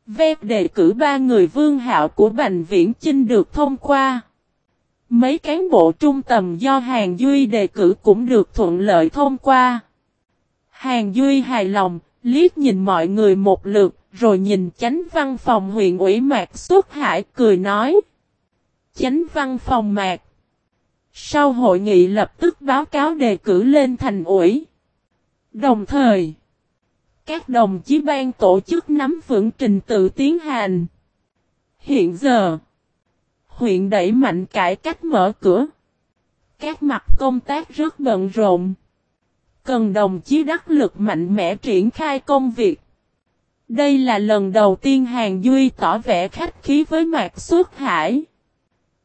Vép đề cử ba người vương hạo của Bành Viễn Chinh được thông qua. Mấy cán bộ trung tầm do Hàng Duy đề cử cũng được thuận lợi thông qua. Hàng Duy hài lòng, liếc nhìn mọi người một lượt, rồi nhìn chánh văn phòng huyện ủy Mạc Xuất Hải cười nói. Chánh văn phòng Mạc. Sau hội nghị lập tức báo cáo đề cử lên thành ủy. Đồng thời, các đồng chí ban tổ chức nắm vững trình tự tiến hành. Hiện giờ, huyện đẩy mạnh cải cách mở cửa. Các mặt công tác rất bận rộn. Cần đồng chí đắc lực mạnh mẽ triển khai công việc. Đây là lần đầu tiên Hàng Duy tỏ vẻ khách khí với Mạc Xuất Hải.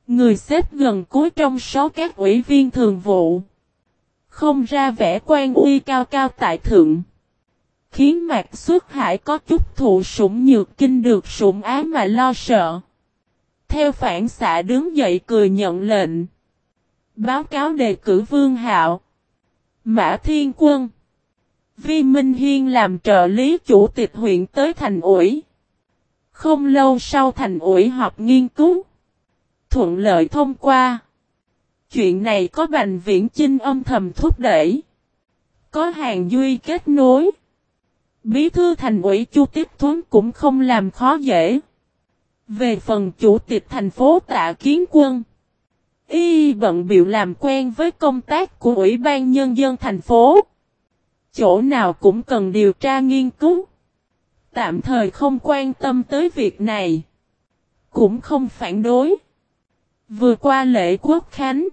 Người xếp gần cuối trong số các ủy viên thường vụ. Không ra vẻ quan uy cao cao tại thượng. Khiến Mạc Xuất Hải có chút thụ sủng nhược kinh được sủng ái mà lo sợ. Theo phản xạ đứng dậy cười nhận lệnh. Báo cáo đề cử Vương Hạo. Mã Thiên Quân. Vi Minh Hiên làm trợ lý chủ tịch huyện tới thành ủi. Không lâu sau thành ủi họp nghiên cứu. Thuận lợi thông qua. Chuyện này có Bành Viễn Chinh âm thầm thúc đẩy. Có hàng duy kết nối. Bí thư thành ủy Chu Tiếp Thuấn cũng không làm khó dễ. Về phần chủ tịch thành phố tạ kiến quân. Y bận biểu làm quen với công tác của Ủy ban Nhân dân thành phố. Chỗ nào cũng cần điều tra nghiên cứu. Tạm thời không quan tâm tới việc này. Cũng không phản đối. Vừa qua lễ quốc khánh.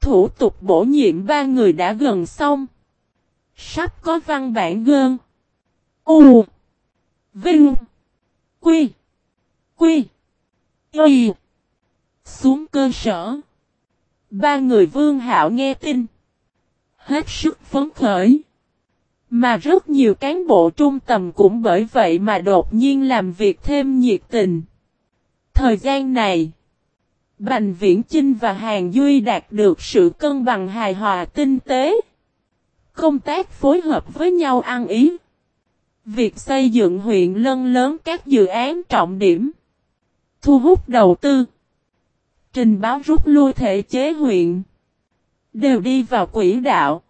Thủ tục bổ nhiệm ba người đã gần xong. Sắp có văn bản gơn. U. Vinh. Quy. Quy. Y. Xuống cơ sở. Ba người vương hạo nghe tin. Hết sức phấn khởi. Mà rất nhiều cán bộ trung tầm cũng bởi vậy mà đột nhiên làm việc thêm nhiệt tình. Thời gian này, Bành Viễn Chinh và Hàng Duy đạt được sự cân bằng hài hòa tinh tế. Công tác phối hợp với nhau ăn ý. Việc xây dựng huyện lân lớn các dự án trọng điểm. Thu hút đầu tư. Trình báo rút lui thể chế huyện. Đều đi vào quỹ đạo.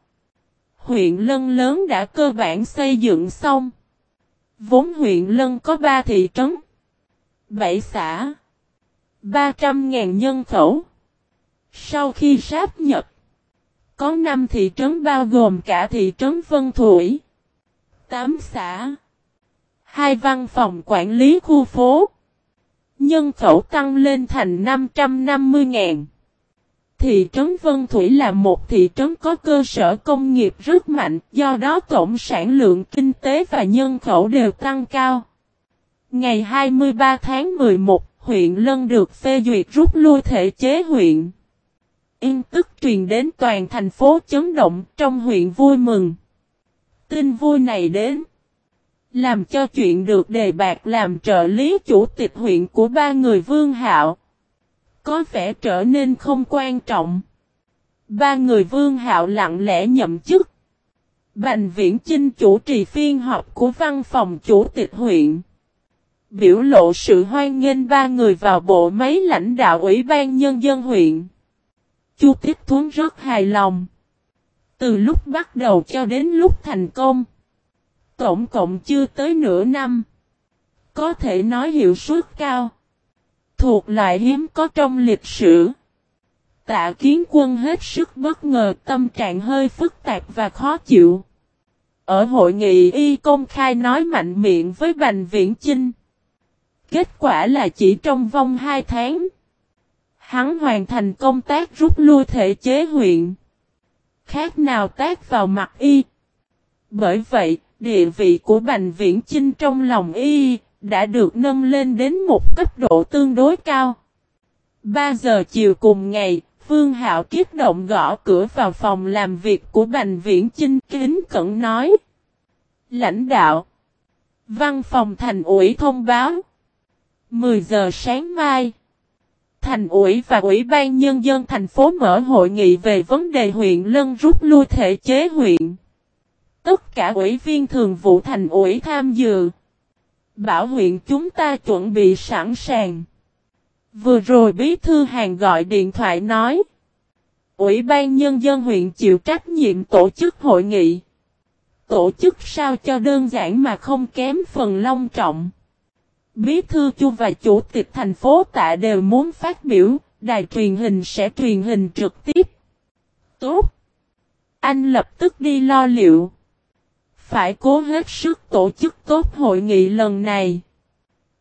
Huyện lân lớn đã cơ bản xây dựng xong. Vốn huyện lân có 3 thị trấn. 7 xã. 300.000 nhân khẩu. Sau khi sáp nhập. Có 5 thị trấn bao gồm cả thị trấn Vân Thủy. 8 xã. Hai văn phòng quản lý khu phố. Nhân khẩu tăng lên thành 550.000. Thị trấn Vân Thủy là một thị trấn có cơ sở công nghiệp rất mạnh, do đó tổng sản lượng kinh tế và nhân khẩu đều tăng cao. Ngày 23 tháng 11, huyện Lân được phê duyệt rút lui thể chế huyện. Yên tức truyền đến toàn thành phố chấn động trong huyện vui mừng. Tin vui này đến. Làm cho chuyện được đề bạc làm trợ lý chủ tịch huyện của ba người vương hạo. Có vẻ trở nên không quan trọng. Ba người vương hạo lặng lẽ nhậm chức. Bành viễn Chinh chủ trì phiên họp của văn phòng chủ tịch huyện. Biểu lộ sự hoan nghênh ba người vào bộ máy lãnh đạo Ủy ban Nhân dân huyện. Chu Tiếp Thuấn rất hài lòng. Từ lúc bắt đầu cho đến lúc thành công. Tổng cộng chưa tới nửa năm. Có thể nói hiệu suất cao. Thuộc loại hiếm có trong lịch sử. Tạ kiến quân hết sức bất ngờ tâm trạng hơi phức tạp và khó chịu. Ở hội nghị y công khai nói mạnh miệng với Bành Viễn Chinh. Kết quả là chỉ trong vòng 2 tháng. Hắn hoàn thành công tác rút lui thể chế huyện. Khác nào tác vào mặt y. Bởi vậy, địa vị của Bành Viễn Chinh trong lòng y đã được nâng lên đến một cấp độ tương đối cao. 3 giờ chiều cùng ngày, Phương Hạo kiếp động gõ cửa vào phòng làm việc của Bành Viễn Chinh kính cẩn nói. Lãnh đạo. Văn phòng thành ủy thông báo. 10 giờ sáng mai. Thành ủy và Ủy ban Nhân dân thành phố mở hội nghị về vấn đề huyện Lân rút lui thể chế huyện. Tất cả ủy viên thường vụ thành ủy tham dự. Bảo huyện chúng ta chuẩn bị sẵn sàng. Vừa rồi bí thư hàng gọi điện thoại nói. Ủy ban Nhân dân huyện chịu trách nhiệm tổ chức hội nghị. Tổ chức sao cho đơn giản mà không kém phần long trọng. Bí thư Chu và chủ tịch thành phố tạ đều muốn phát biểu, đài truyền hình sẽ truyền hình trực tiếp. Tốt! Anh lập tức đi lo liệu. Phải cố hết sức tổ chức tốt hội nghị lần này.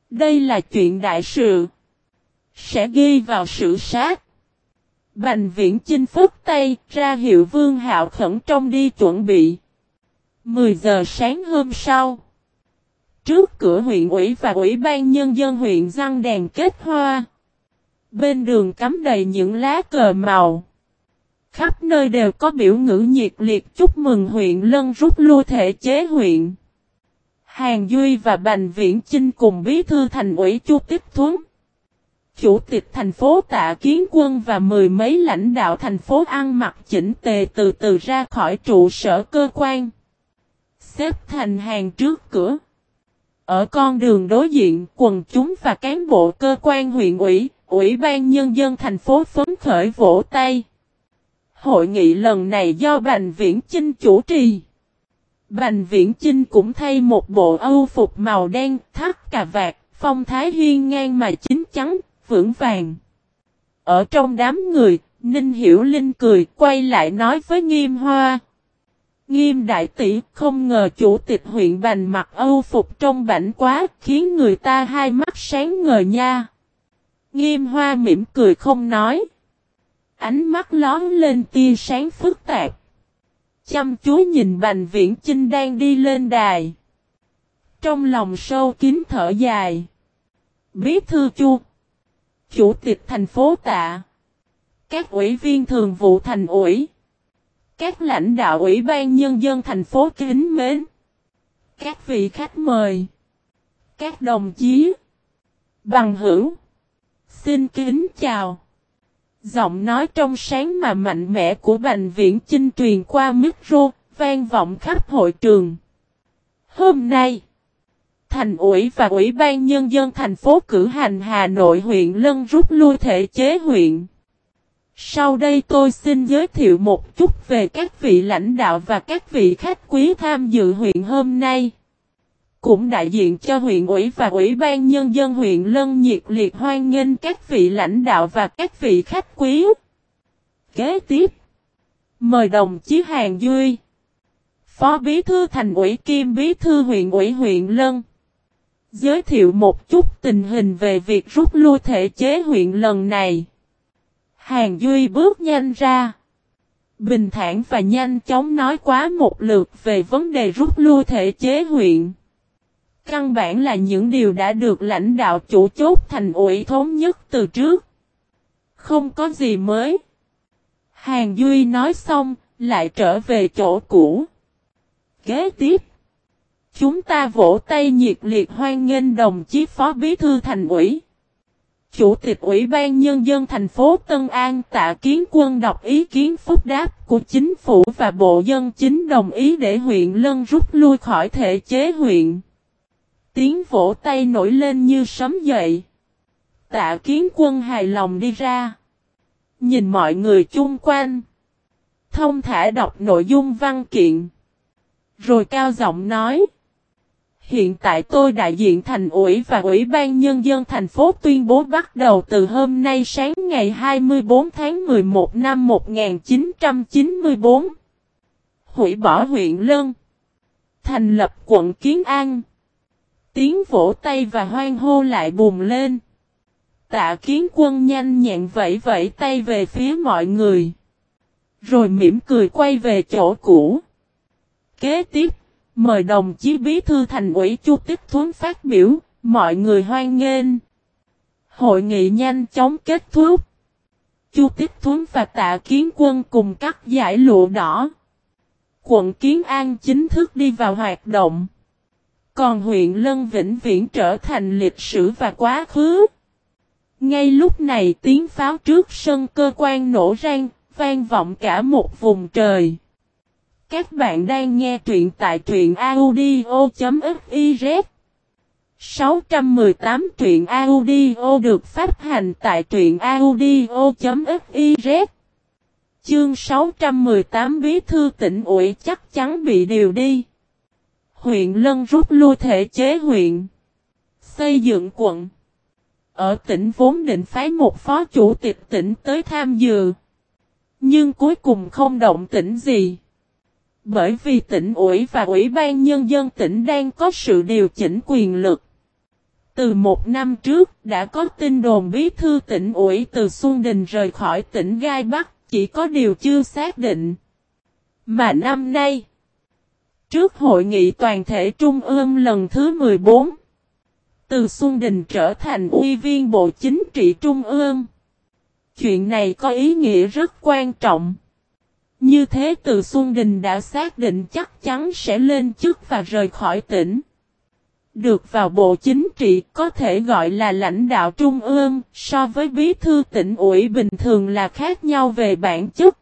Đây là chuyện đại sự. Sẽ ghi vào sử sát. Bành viễn chinh phúc tay ra hiệu vương hạo khẩn trong đi chuẩn bị. 10 giờ sáng hôm sau. Trước cửa huyện ủy và ủy ban nhân dân huyện răng đèn kết hoa. Bên đường cắm đầy những lá cờ màu. Khắp nơi đều có biểu ngữ nhiệt liệt chúc mừng huyện Lân rút lui thể chế huyện. Hàng Duy và Bành Viễn Chinh cùng bí thư thành ủy Chu Tiếp Thuấn. Chủ tịch thành phố Tạ Kiến Quân và mười mấy lãnh đạo thành phố ăn mặc chỉnh tề từ từ ra khỏi trụ sở cơ quan. Xếp thành hàng trước cửa. Ở con đường đối diện, quần chúng và cán bộ cơ quan huyện ủy, ủy ban nhân dân thành phố phấn khởi vỗ tay. Hội nghị lần này do Bành Viễn Chinh chủ trì. Bành Viễn Chinh cũng thay một bộ âu phục màu đen, thắt cà vạt, phong thái hiên ngang mà chính chắn, vững vàng. Ở trong đám người, Ninh Hiểu Linh cười quay lại nói với Nghiêm Hoa. Nghiêm đại tỷ không ngờ chủ tịch huyện Bành mặc âu phục trong bảnh quá khiến người ta hai mắt sáng ngời nha. Nghiêm Hoa mỉm cười không nói. Ánh mắt lón lên tia sáng phức tạp. Chăm chú nhìn Bành Viễn Chinh đang đi lên đài. Trong lòng sâu kín thở dài. Bí thư chu. Chủ tịch thành phố tạ. Các ủy viên thường vụ thành ủy. Các lãnh đạo ủy ban nhân dân thành phố kính mến. Các vị khách mời. Các đồng chí. Bằng hữu. Xin kính chào. Giọng nói trong sáng mà mạnh mẽ của Bành Viễn Chinh truyền qua micro, vang vọng khắp hội trường. Hôm nay, Thành ủy và Ủy ban Nhân dân thành phố cử hành Hà Nội huyện Lân rút lui thể chế huyện. Sau đây tôi xin giới thiệu một chút về các vị lãnh đạo và các vị khách quý tham dự huyện hôm nay. Cũng đại diện cho huyện ủy và ủy ban nhân dân huyện Lân nhiệt liệt hoan nghênh các vị lãnh đạo và các vị khách quý. Kế tiếp, mời đồng chí Hàng Duy, Phó Bí Thư Thành ủy Kim Bí Thư huyện ủy huyện Lân. Giới thiệu một chút tình hình về việc rút lui thể chế huyện lần này. Hàng Duy bước nhanh ra. Bình thản và nhanh chóng nói quá một lượt về vấn đề rút lui thể chế huyện. Căn bản là những điều đã được lãnh đạo chủ chốt thành ủy thống nhất từ trước. Không có gì mới. Hàng Duy nói xong, lại trở về chỗ cũ. Kế tiếp. Chúng ta vỗ tay nhiệt liệt hoan nghênh đồng chí Phó Bí Thư Thành ủy. Chủ tịch Ủy ban Nhân dân thành phố Tân An tạ kiến quân đọc ý kiến phúc đáp của chính phủ và Bộ Dân chính đồng ý để huyện Lân rút lui khỏi thể chế huyện. Tiếng vỗ tay nổi lên như sấm dậy. Tạ kiến quân hài lòng đi ra. Nhìn mọi người chung quanh. Thông thả đọc nội dung văn kiện. Rồi cao giọng nói. Hiện tại tôi đại diện thành ủy và ủy ban nhân dân thành phố tuyên bố bắt đầu từ hôm nay sáng ngày 24 tháng 11 năm 1994. Hủy bỏ huyện Lân. Thành lập quận Kiến An. Tiếng vỗ tay và hoang hô lại bùng lên. Tạ kiến quân nhanh nhẹn vẫy vẫy tay về phía mọi người. Rồi mỉm cười quay về chỗ cũ. Kế tiếp, mời đồng chí bí thư thành ủy Chu Tích Thuấn phát biểu, mọi người hoan nghênh. Hội nghị nhanh chóng kết thúc. Chu Tích Thuấn và Tạ Kiến Quân cùng cắt giải lụa đỏ. Quận Kiến An chính thức đi vào hoạt động. Còn huyện Lân Vĩnh Viễn trở thành lịch sử và quá khứ. Ngay lúc này tiếng pháo trước sân cơ quan nổ rang, vang vọng cả một vùng trời. Các bạn đang nghe truyện tại truyện audio.fiz 618 truyện audio được phát hành tại truyện audio.fiz Chương 618 bí thư tỉnh ủy chắc chắn bị điều đi. Huyện Lân rút lui thể chế huyện. Xây dựng quận. Ở tỉnh vốn định phái một phó chủ tịch tỉnh tới tham dự. Nhưng cuối cùng không động tỉnh gì. Bởi vì tỉnh ủy và ủy ban nhân dân tỉnh đang có sự điều chỉnh quyền lực. Từ một năm trước đã có tin đồn bí thư tỉnh ủy từ Xuân Đình rời khỏi tỉnh Gai Bắc, chỉ có điều chưa xác định. Mà năm nay, trước hội nghị toàn thể Trung ương lần thứ 14, từ Xuân Đình trở thành uy viên Bộ Chính trị Trung ương. Chuyện này có ý nghĩa rất quan trọng. Như thế từ Xuân Đình đã xác định chắc chắn sẽ lên chức và rời khỏi tỉnh. Được vào Bộ Chính trị có thể gọi là lãnh đạo trung ương, so với bí thư tỉnh ủy bình thường là khác nhau về bản chất.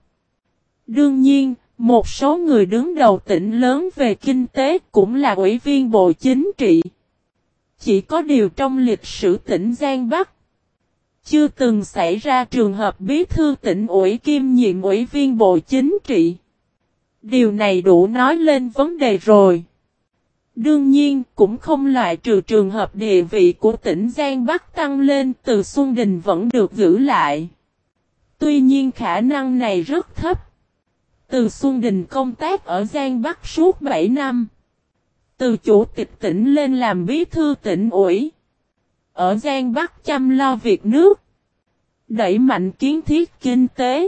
Đương nhiên, một số người đứng đầu tỉnh lớn về kinh tế cũng là ủy viên Bộ Chính trị. Chỉ có điều trong lịch sử tỉnh Giang Bắc, chưa từng xảy ra trường hợp bí thư tỉnh ủy kim nhiệm ủy viên Bộ Chính trị. Điều này đủ nói lên vấn đề rồi. Đương nhiên, cũng không loại trừ trường hợp địa vị của tỉnh Giang Bắc tăng lên từ Xuân Đình vẫn được giữ lại. Tuy nhiên khả năng này rất thấp. Từ Xuân Đình công tác ở Giang Bắc suốt 7 năm. Từ chủ tịch tỉnh lên làm bí thư tỉnh ủy. Ở Giang Bắc chăm lo việc nước. Đẩy mạnh kiến thiết kinh tế.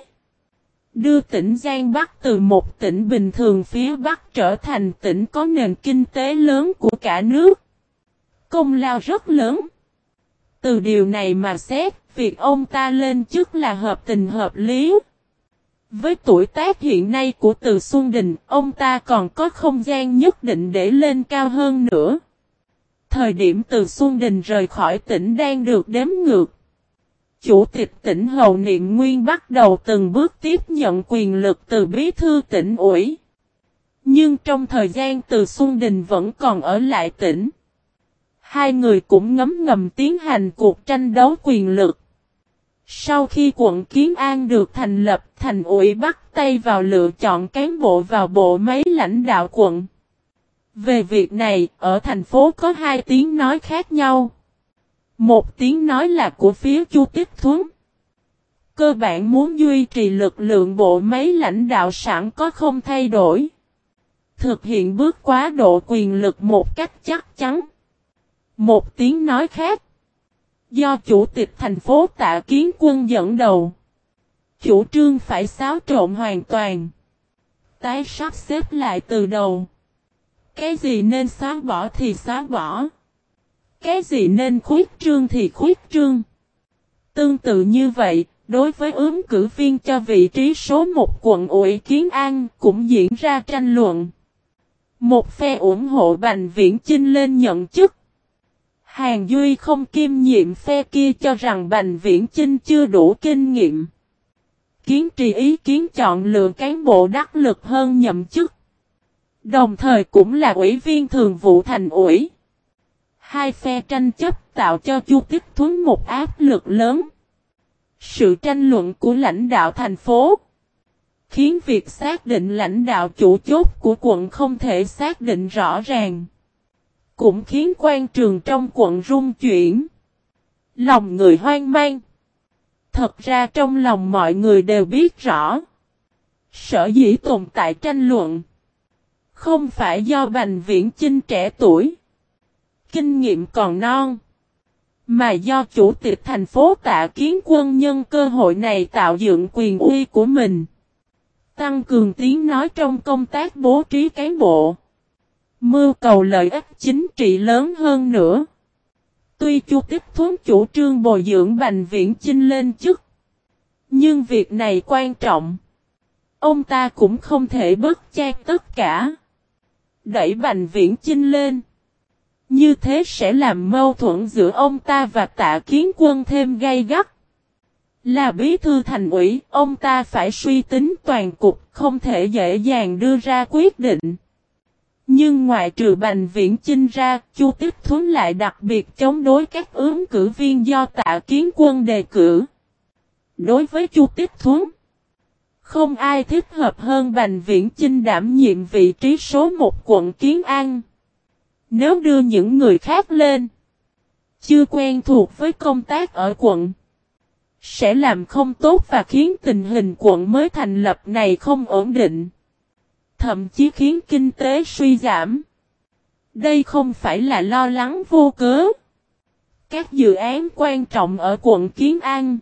Đưa tỉnh Giang Bắc từ một tỉnh bình thường phía Bắc trở thành tỉnh có nền kinh tế lớn của cả nước. Công lao rất lớn. Từ điều này mà xét, việc ông ta lên chức là hợp tình hợp lý. Với tuổi tác hiện nay của Từ Xuân Đình, ông ta còn có không gian nhất định để lên cao hơn nữa. Thời điểm Từ Xuân Đình rời khỏi tỉnh đang được đếm ngược. Chủ tịch tỉnh Hậu Niệm Nguyên bắt đầu từng bước tiếp nhận quyền lực từ bí thư tỉnh ủy. Nhưng trong thời gian Từ Xuân Đình vẫn còn ở lại tỉnh. Hai người cũng ngấm ngầm tiến hành cuộc tranh đấu quyền lực. Sau khi quận Kiến An được thành lập, thành ủy bắt tay vào lựa chọn cán bộ vào bộ máy lãnh đạo quận. Về việc này, ở thành phố có hai tiếng nói khác nhau. Một tiếng nói là của phía Chu Tiếp Thuấn. Cơ bản muốn duy trì lực lượng bộ máy lãnh đạo sẵn có không thay đổi. Thực hiện bước quá độ quyền lực một cách chắc chắn. Một tiếng nói khác. Do Chủ tịch thành phố Tạ Kiến Quân dẫn đầu. chủ trương phải xáo trộn hoàn toàn. Tái sắp xếp lại từ đầu. Cái gì nên xóa bỏ thì xóa bỏ. Cái gì nên khuyết trương thì khuyết trương. Tương tự như vậy, đối với ứng cử viên cho vị trí số 1 quận ủy Kiến An cũng diễn ra tranh luận. Một phe ủng hộ Bành Viễn Chinh lên nhận chức. Hàng Duy không kiêm nhiệm phe kia cho rằng Bành Viễn Chinh chưa đủ kinh nghiệm. Kiến trì ý kiến chọn lựa cán bộ đắc lực hơn nhậm chức. Đồng thời cũng là ủy viên thường vụ thành ủy. Hai phe tranh chấp tạo cho Chu Tích Thuấn một áp lực lớn. Sự tranh luận của lãnh đạo thành phố khiến việc xác định lãnh đạo chủ chốt của quận không thể xác định rõ ràng. Cũng khiến quan trường trong quận rung chuyển. Lòng người hoang mang. Thật ra trong lòng mọi người đều biết rõ. Sở dĩ tồn tại tranh luận. Không phải do Bành Viễn Chinh trẻ tuổi. Kinh nghiệm còn non. Mà do chủ tịch thành phố tạ kiến quân nhân cơ hội này tạo dựng quyền uy của mình. Tăng cường tiếng nói trong công tác bố trí cán bộ. Mưu cầu lợi ích chính trị lớn hơn nữa. Tuy Chu Tích Thuấn chủ trương bồi dưỡng Bành Viễn Chinh lên chức. Nhưng việc này quan trọng. Ông ta cũng không thể bất chan tất cả. Đẩy Bành Viễn Chinh lên. Như thế sẽ làm mâu thuẫn giữa ông ta và tạ kiến quân thêm gay gắt. Là bí thư thành ủy, ông ta phải suy tính toàn cục, không thể dễ dàng đưa ra quyết định. Nhưng ngoại trừ Bành Viễn Chinh ra, Chu Tích Thuấn lại đặc biệt chống đối các ứng cử viên do tạ kiến quân đề cử. Đối với Chu Tích Thuấn, không ai thích hợp hơn Bành Viễn Chinh đảm nhiệm vị trí số 1 quận Kiến An. Nếu đưa những người khác lên, chưa quen thuộc với công tác ở quận, sẽ làm không tốt và khiến tình hình quận mới thành lập này không ổn định. Thậm chí khiến kinh tế suy giảm. Đây không phải là lo lắng vô cớ. Các dự án quan trọng ở quận Kiến An.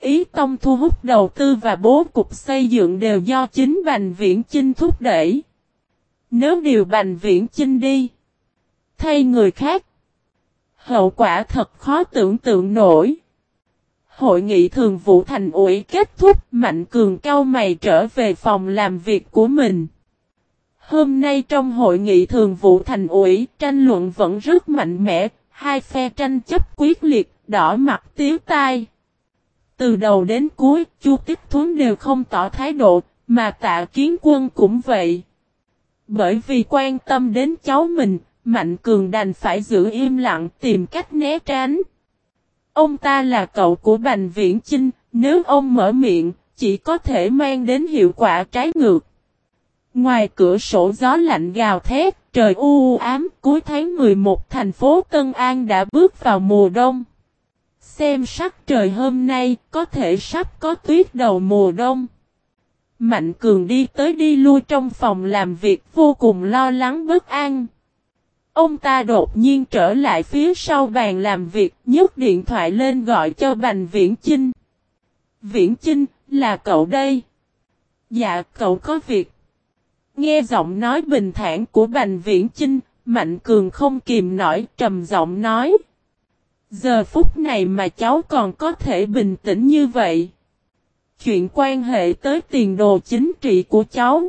Ý tông thu hút đầu tư và bố cục xây dựng đều do chính Bành Viễn Chinh thúc đẩy. Nếu điều Bành Viễn Chinh đi, thay người khác, hậu quả thật khó tưởng tượng nổi. Hội nghị thường vụ thành ủy kết thúc Mạnh Cường cao mày trở về phòng làm việc của mình. Hôm nay trong hội nghị thường vụ thành ủy tranh luận vẫn rất mạnh mẽ, hai phe tranh chấp quyết liệt, đỏ mặt tiếu tai. Từ đầu đến cuối, Chu Tích Thuấn đều không tỏ thái độ, mà tạ kiến quân cũng vậy. Bởi vì quan tâm đến cháu mình, Mạnh Cường đành phải giữ im lặng tìm cách né tránh. Ông ta là cậu của Bành Viễn Chinh, nếu ông mở miệng, chỉ có thể mang đến hiệu quả trái ngược. Ngoài cửa sổ gió lạnh gào thét, trời u u ám, cuối tháng 11 thành phố Tân An đã bước vào mùa đông. Xem sắc trời hôm nay, có thể sắp có tuyết đầu mùa đông. Mạnh Cường đi tới đi lui trong phòng làm việc vô cùng lo lắng bất an. Ông ta đột nhiên trở lại phía sau bàn làm việc, nhấc điện thoại lên gọi cho Bành Viễn Chinh. Viễn Chinh, là cậu đây. Dạ, cậu có việc. Nghe giọng nói bình thản của Bành Viễn Chinh, Mạnh Cường không kìm nổi, trầm giọng nói. Giờ phút này mà cháu còn có thể bình tĩnh như vậy. Chuyện quan hệ tới tiền đồ chính trị của cháu.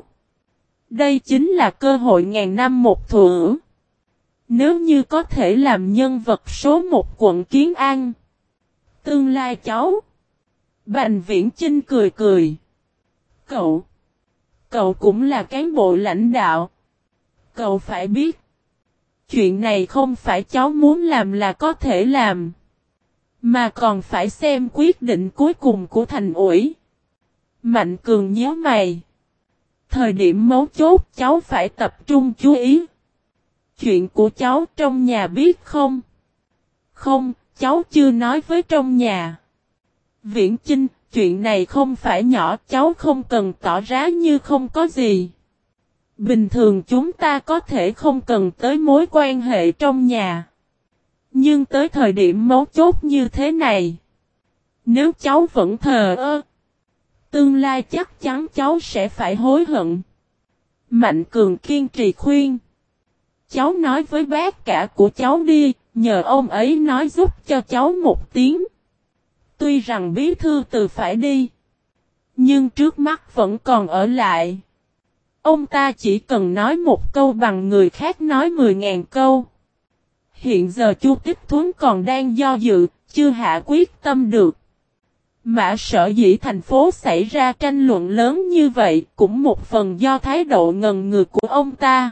Đây chính là cơ hội ngàn năm một thử. Nếu như có thể làm nhân vật số một quận Kiến An. Tương lai cháu. Bành viễn Trinh cười cười. Cậu. Cậu cũng là cán bộ lãnh đạo. Cậu phải biết. Chuyện này không phải cháu muốn làm là có thể làm. Mà còn phải xem quyết định cuối cùng của thành ủi. Mạnh cường nhớ mày. Thời điểm mấu chốt, cháu phải tập trung chú ý. Chuyện của cháu trong nhà biết không? Không, cháu chưa nói với trong nhà. Viễn Chinh, chuyện này không phải nhỏ, cháu không cần tỏ ra như không có gì. Bình thường chúng ta có thể không cần tới mối quan hệ trong nhà. Nhưng tới thời điểm mấu chốt như thế này, nếu cháu vẫn thờ ơ, Tương lai chắc chắn cháu sẽ phải hối hận. Mạnh Cường kiên trì khuyên. Cháu nói với bác cả của cháu đi, nhờ ông ấy nói giúp cho cháu một tiếng. Tuy rằng bí thư từ phải đi. Nhưng trước mắt vẫn còn ở lại. Ông ta chỉ cần nói một câu bằng người khác nói 10.000 câu. Hiện giờ Chu Tích Thuấn còn đang do dự, chưa hạ quyết tâm được. Mã sở dĩ thành phố xảy ra tranh luận lớn như vậy cũng một phần do thái độ ngần ngừ của ông ta.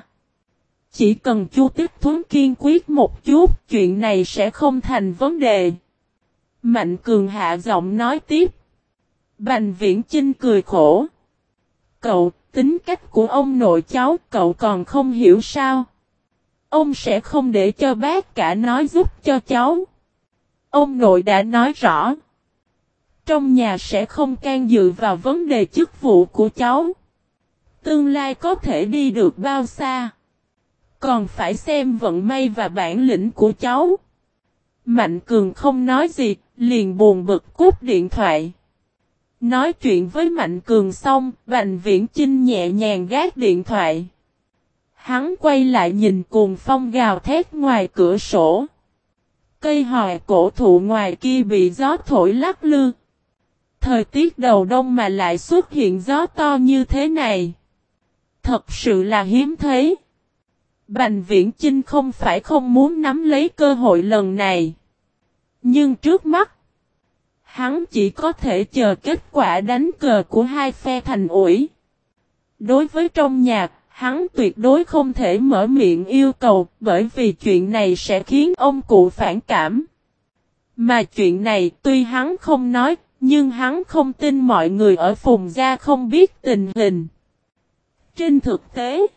Chỉ cần Chu Tích Thuấn kiên quyết một chút, chuyện này sẽ không thành vấn đề. Mạnh Cường hạ giọng nói tiếp. Bành Viễn Chinh cười khổ. Cậu, tính cách của ông nội cháu, cậu còn không hiểu sao. Ông sẽ không để cho bác cả nói giúp cho cháu. Ông nội đã nói rõ. Trong nhà sẽ không can dự vào vấn đề chức vụ của cháu. Tương lai có thể đi được bao xa. Còn phải xem vận may và bản lĩnh của cháu. Mạnh Cường không nói gì, liền buồn bực cúp điện thoại. Nói chuyện với Mạnh Cường xong, Bành Viễn Chinh nhẹ nhàng gác điện thoại. Hắn quay lại nhìn cuồng phong gào thét ngoài cửa sổ. Cây hòe cổ thụ ngoài kia bị gió thổi lắc lư. Thời tiết đầu đông mà lại xuất hiện gió to như thế này. Thật sự là hiếm thấy. Bành viễn Chinh không phải không muốn nắm lấy cơ hội lần này. Nhưng trước mắt, hắn chỉ có thể chờ kết quả đánh cờ của hai phe thành ủi. Đối với trong nhạc, hắn tuyệt đối không thể mở miệng yêu cầu bởi vì chuyện này sẽ khiến ông cụ phản cảm. Mà chuyện này tuy hắn không nói, nhưng hắn không tin mọi người ở Phùng Gia không biết tình hình. Trên thực tế,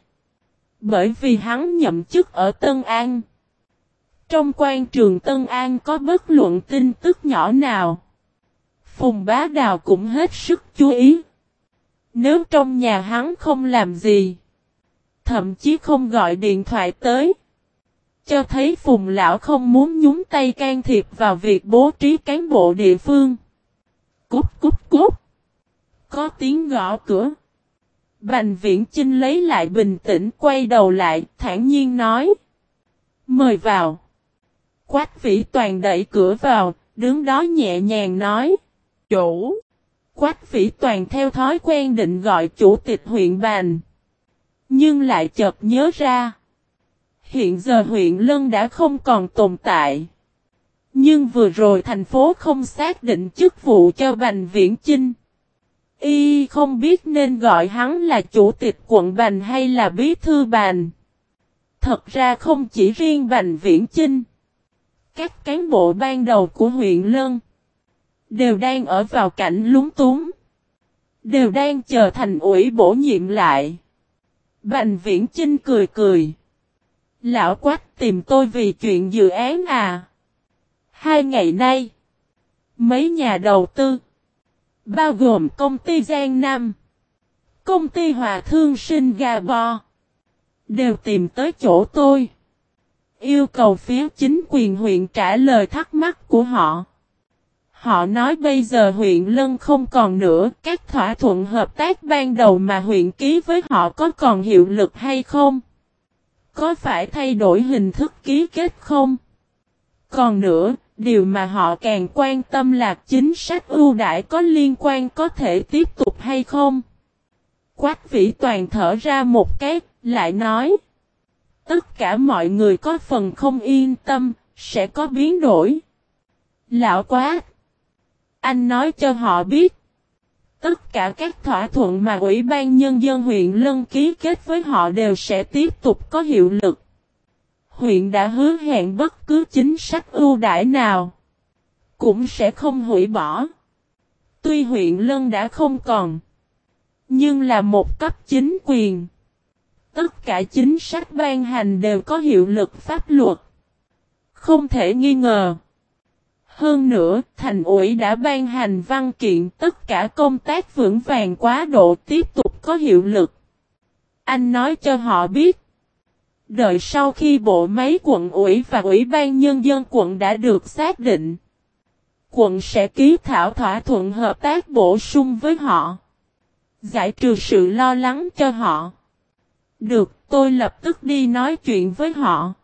bởi vì hắn nhậm chức ở Tân An. Trong quan trường Tân An có bất luận tin tức nhỏ nào. Phùng Bá Đào cũng hết sức chú ý. Nếu trong nhà hắn không làm gì, thậm chí không gọi điện thoại tới, cho thấy Phùng Lão không muốn nhúng tay can thiệp vào việc bố trí cán bộ địa phương. Cúp cúp cúp, Có tiếng gõ cửa. Bành viễn Chinh lấy lại bình tĩnh quay đầu lại, thản nhiên nói. Mời vào. Quách vĩ toàn đẩy cửa vào, đứng đó nhẹ nhàng nói. Chủ. Quách vĩ toàn theo thói quen định gọi chủ tịch huyện bàn. Nhưng lại chợt nhớ ra. Hiện giờ huyện Lân đã không còn tồn tại. Nhưng vừa rồi thành phố không xác định chức vụ cho Bành Viễn Chinh. Y không biết nên gọi hắn là chủ tịch quận Bành hay là bí thư Bành. Thật ra không chỉ riêng Bành Viễn Chinh. Các cán bộ ban đầu của huyện Lân đều đang ở vào cảnh lúng túng. Đều đang chờ thành ủy bổ nhiệm lại. Bành Viễn Chinh cười cười. Lão Quách tìm tôi vì chuyện dự án à. Hai ngày nay, mấy nhà đầu tư, bao gồm công ty Giang Nam, công ty Hòa Thương Sinh Gà Bò, đều tìm tới chỗ tôi. Yêu cầu phía chính quyền huyện trả lời thắc mắc của họ. Họ nói bây giờ huyện Lân không còn nữa, các thỏa thuận hợp tác ban đầu mà huyện ký với họ có còn hiệu lực hay không? Có phải thay đổi hình thức ký kết không? Còn nữa, điều mà họ càng quan tâm là chính sách ưu đãi có liên quan có thể tiếp tục hay không? Quách vĩ toàn thở ra một cái, lại nói. Tất cả mọi người có phần không yên tâm, sẽ có biến đổi. Lão quá. Anh nói cho họ biết. Tất cả các thỏa thuận mà Ủy ban Nhân dân huyện Lân ký kết với họ đều sẽ tiếp tục có hiệu lực. Huyện đã hứa hẹn bất cứ chính sách ưu đãi nào. Cũng sẽ không hủy bỏ. Tuy huyện Lân đã không còn. Nhưng là một cấp chính quyền. Tất cả chính sách ban hành đều có hiệu lực pháp luật. Không thể nghi ngờ. Hơn nữa, thành ủy đã ban hành văn kiện tất cả công tác vững vàng quá độ tiếp tục có hiệu lực. Anh nói cho họ biết. Đợi sau khi bộ máy quận ủy và ủy ban nhân dân quận đã được xác định. quận sẽ ký thảo thỏa thuận hợp tác bổ sung với họ. Giải trừ sự lo lắng cho họ. Được, tôi lập tức đi nói chuyện với họ.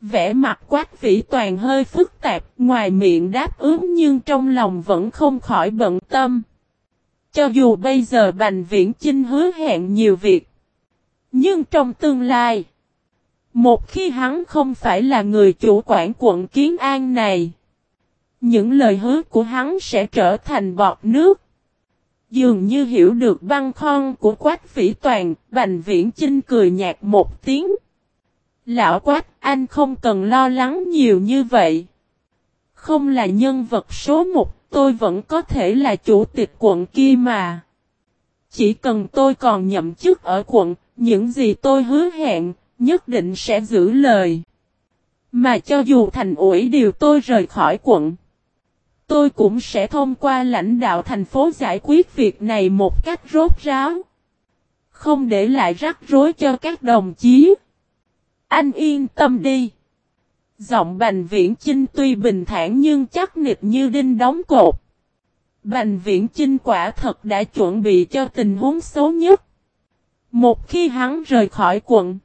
Vẽ mặt quát vĩ toàn hơi phức tạp, ngoài miệng đáp ứng nhưng trong lòng vẫn không khỏi bận tâm. Cho dù bây giờ Bành Viễn Chinh hứa hẹn nhiều việc. Nhưng trong tương lai, một khi hắn không phải là người chủ quản quận Kiến An này, những lời hứa của hắn sẽ trở thành bọt nước. Dường như hiểu được băng khon của quách phỉ toàn, Bành Viễn Chinh cười nhạt một tiếng. Lão quách, anh không cần lo lắng nhiều như vậy. Không là nhân vật số một, tôi vẫn có thể là chủ tịch quận kia mà. Chỉ cần tôi còn nhậm chức ở quận, những gì tôi hứa hẹn, nhất định sẽ giữ lời. Mà cho dù thành ủi điều tôi rời khỏi quận, tôi cũng sẽ thông qua lãnh đạo thành phố giải quyết việc này một cách rốt ráo. Không để lại rắc rối cho các đồng chí. Anh yên tâm đi. Giọng Bành Viễn Chinh tuy bình thản nhưng chắc nịch như đinh đóng cột. Bành Viễn Chinh quả thật đã chuẩn bị cho tình huống xấu nhất. Một khi hắn rời khỏi quận,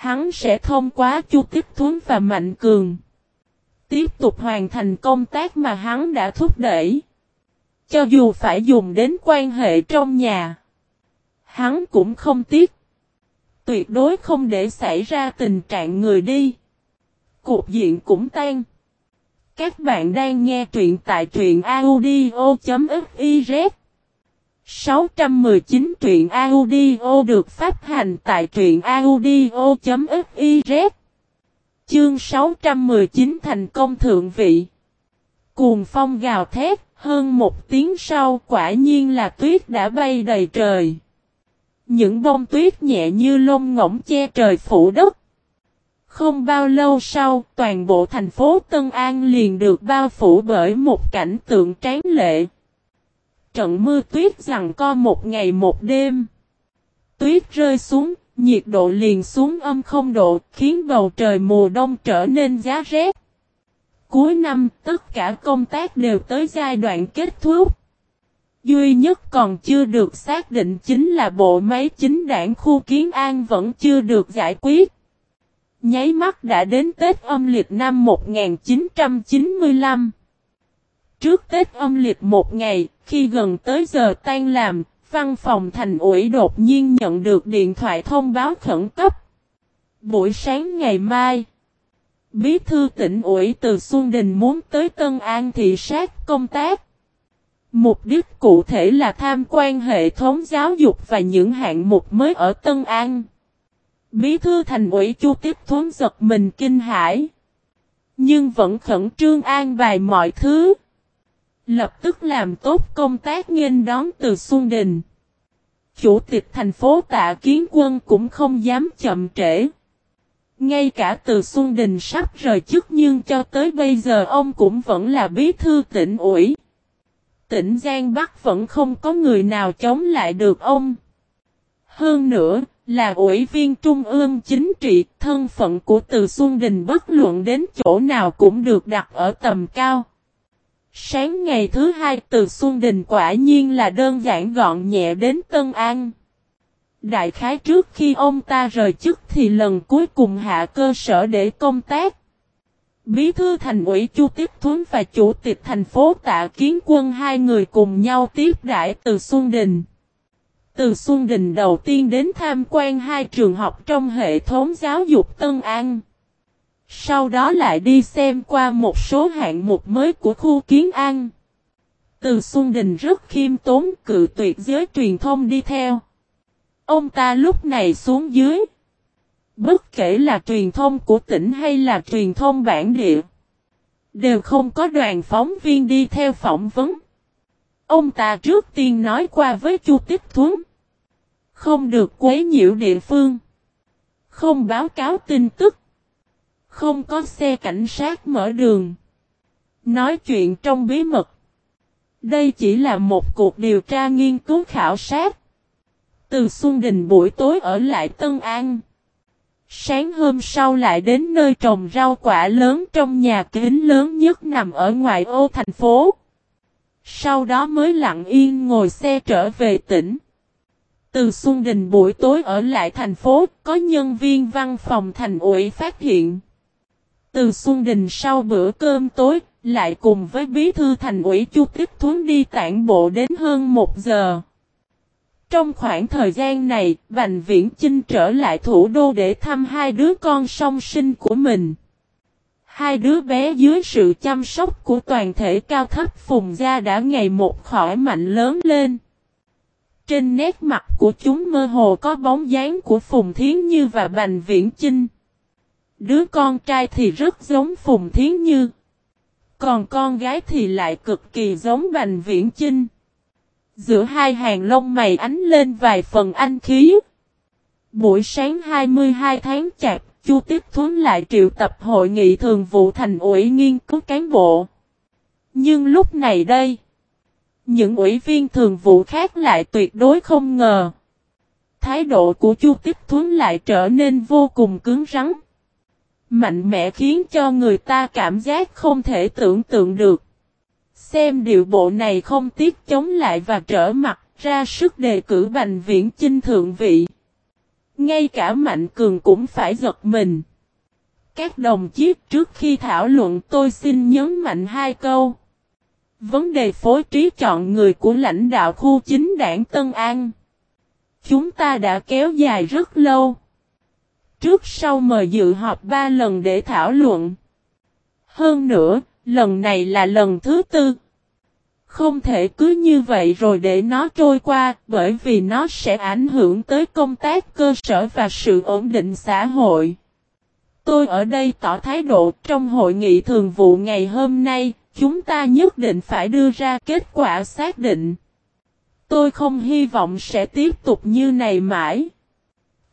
hắn sẽ thông qua Chu Tiếp Thuấn và Mạnh Cường. Tiếp tục hoàn thành công tác mà hắn đã thúc đẩy. Cho dù phải dùng đến quan hệ trong nhà, hắn cũng không tiếc. Tuyệt đối không để xảy ra tình trạng người đi. cuộc diện cũng tan. Các bạn đang nghe truyện tại truyện audio.fif 619 truyện audio được phát hành tại truyện audio.fiz Chương 619 thành công thượng vị Cuồng phong gào thét, hơn một tiếng sau quả nhiên là tuyết đã bay đầy trời. Những bông tuyết nhẹ như lông ngỗng che trời phủ đất. Không bao lâu sau, toàn bộ thành phố Tân An liền được bao phủ bởi một cảnh tượng tráng lệ. Trận mưa tuyết rằng co một ngày một đêm. Tuyết rơi xuống, nhiệt độ liền xuống âm không độ, khiến bầu trời mùa đông trở nên giá rét. Cuối năm, tất cả công tác đều tới giai đoạn kết thúc. Duy nhất còn chưa được xác định chính là bộ máy chính đảng khu kiến an vẫn chưa được giải quyết. Nháy mắt đã đến Tết âm lịch năm 1995. Trước Tết âm lịch một ngày, khi gần tới giờ tan làm, văn phòng thành ủy đột nhiên nhận được điện thoại thông báo khẩn cấp. Buổi sáng ngày mai, Bí thư tỉnh ủy từ Xuân Đình muốn tới Tân An thị sát công tác. Mục đích cụ thể là tham quan hệ thống giáo dục và những hạng mục mới ở Tân An. Bí thư thành ủy Chu Tiếp Thuấn giật mình kinh hãi. Nhưng vẫn khẩn trương an bài mọi thứ. Lập tức làm tốt công tác nghênh đón từ Xuân Đình. Chủ tịch thành phố Tạ Kiến Quân cũng không dám chậm trễ. Ngay cả từ Xuân Đình sắp rời chức nhưng cho tới bây giờ ông cũng vẫn là bí thư tỉnh ủy. Tỉnh Giang Bắc vẫn không có người nào chống lại được ông. Hơn nữa, là ủy viên trung ương chính trị, thân phận của Từ Xuân Đình bất luận đến chỗ nào cũng được đặt ở tầm cao. Sáng ngày thứ hai, Từ Xuân Đình quả nhiên là đơn giản gọn nhẹ đến Tân An. Đại khái trước khi ông ta rời chức thì lần cuối cùng hạ cơ sở để công tác. Bí thư thành ủy Chu Tiếp Thuấn và chủ tịch thành phố Tạ Kiến Quân hai người cùng nhau tiếp đãi từ Xuân Đình. Từ Xuân Đình đầu tiên đến tham quan hai trường học trong hệ thống giáo dục Tân An. Sau đó lại đi xem qua một số hạng mục mới của khu Kiến An. Từ Xuân Đình rất khiêm tốn, cự tuyệt giới truyền thông đi theo. Ông ta lúc này xuống dưới. Bất kể là truyền thông của tỉnh hay là truyền thông bản địa. Đều không có đoàn phóng viên đi theo phỏng vấn. Ông ta trước tiên nói qua với Chu Tích Thuấn. Không được quấy nhiễu địa phương. Không báo cáo tin tức. Không có xe cảnh sát mở đường. Nói chuyện trong bí mật. Đây chỉ là một cuộc điều tra nghiên cứu khảo sát. Từ Xuân Đình buổi tối ở lại Tân An. Sáng hôm sau lại đến nơi trồng rau quả lớn trong nhà kính lớn nhất nằm ở ngoài ô thành phố. Sau đó mới lặng yên ngồi xe trở về tỉnh. Từ Xuân Đình buổi tối ở lại thành phố, có nhân viên văn phòng thành ủy phát hiện. Từ Xuân Đình sau bữa cơm tối, lại cùng với bí thư thành ủy Chu Tiếp Thuấn đi tản bộ đến hơn một giờ. Trong khoảng thời gian này, Bành Viễn Chinh trở lại thủ đô để thăm hai đứa con song sinh của mình. Hai đứa bé dưới sự chăm sóc của toàn thể cao thấp phùng gia đã ngày một khỏi mạnh lớn lên. Trên nét mặt của chúng mơ hồ có bóng dáng của Phùng Thiến Như và Bành Viễn Chinh. Đứa con trai thì rất giống Phùng Thiến Như. Còn con gái thì lại cực kỳ giống Bành Viễn Chinh. Giữa hai hàng lông mày ánh lên vài phần anh khí. Buổi sáng 22 tháng chạp, Chu Tiếp Thuấn lại triệu tập hội nghị thường vụ thành ủy nghiên cứu cán bộ. Nhưng lúc này đây, những ủy viên thường vụ khác lại tuyệt đối không ngờ. Thái độ của Chu Tiếp Thuấn lại trở nên vô cùng cứng rắn. Mạnh mẽ khiến cho người ta cảm giác không thể tưởng tượng được. Xem điệu bộ này không tiếc chống lại và trở mặt ra sức đề cử Bành Viễn Chinh thượng vị. Ngay cả Mạnh Cường cũng phải giật mình. Các đồng chí trước khi thảo luận tôi xin nhấn mạnh hai câu. Vấn đề phối trí chọn người của lãnh đạo khu chính đảng Tân An. Chúng ta đã kéo dài rất lâu. Trước sau mời dự họp ba lần để thảo luận. Hơn nữa, lần này là lần thứ tư. Không thể cứ như vậy rồi để nó trôi qua, bởi vì nó sẽ ảnh hưởng tới công tác cơ sở và sự ổn định xã hội. Tôi ở đây tỏ thái độ trong hội nghị thường vụ ngày hôm nay, chúng ta nhất định phải đưa ra kết quả xác định. Tôi không hy vọng sẽ tiếp tục như này mãi.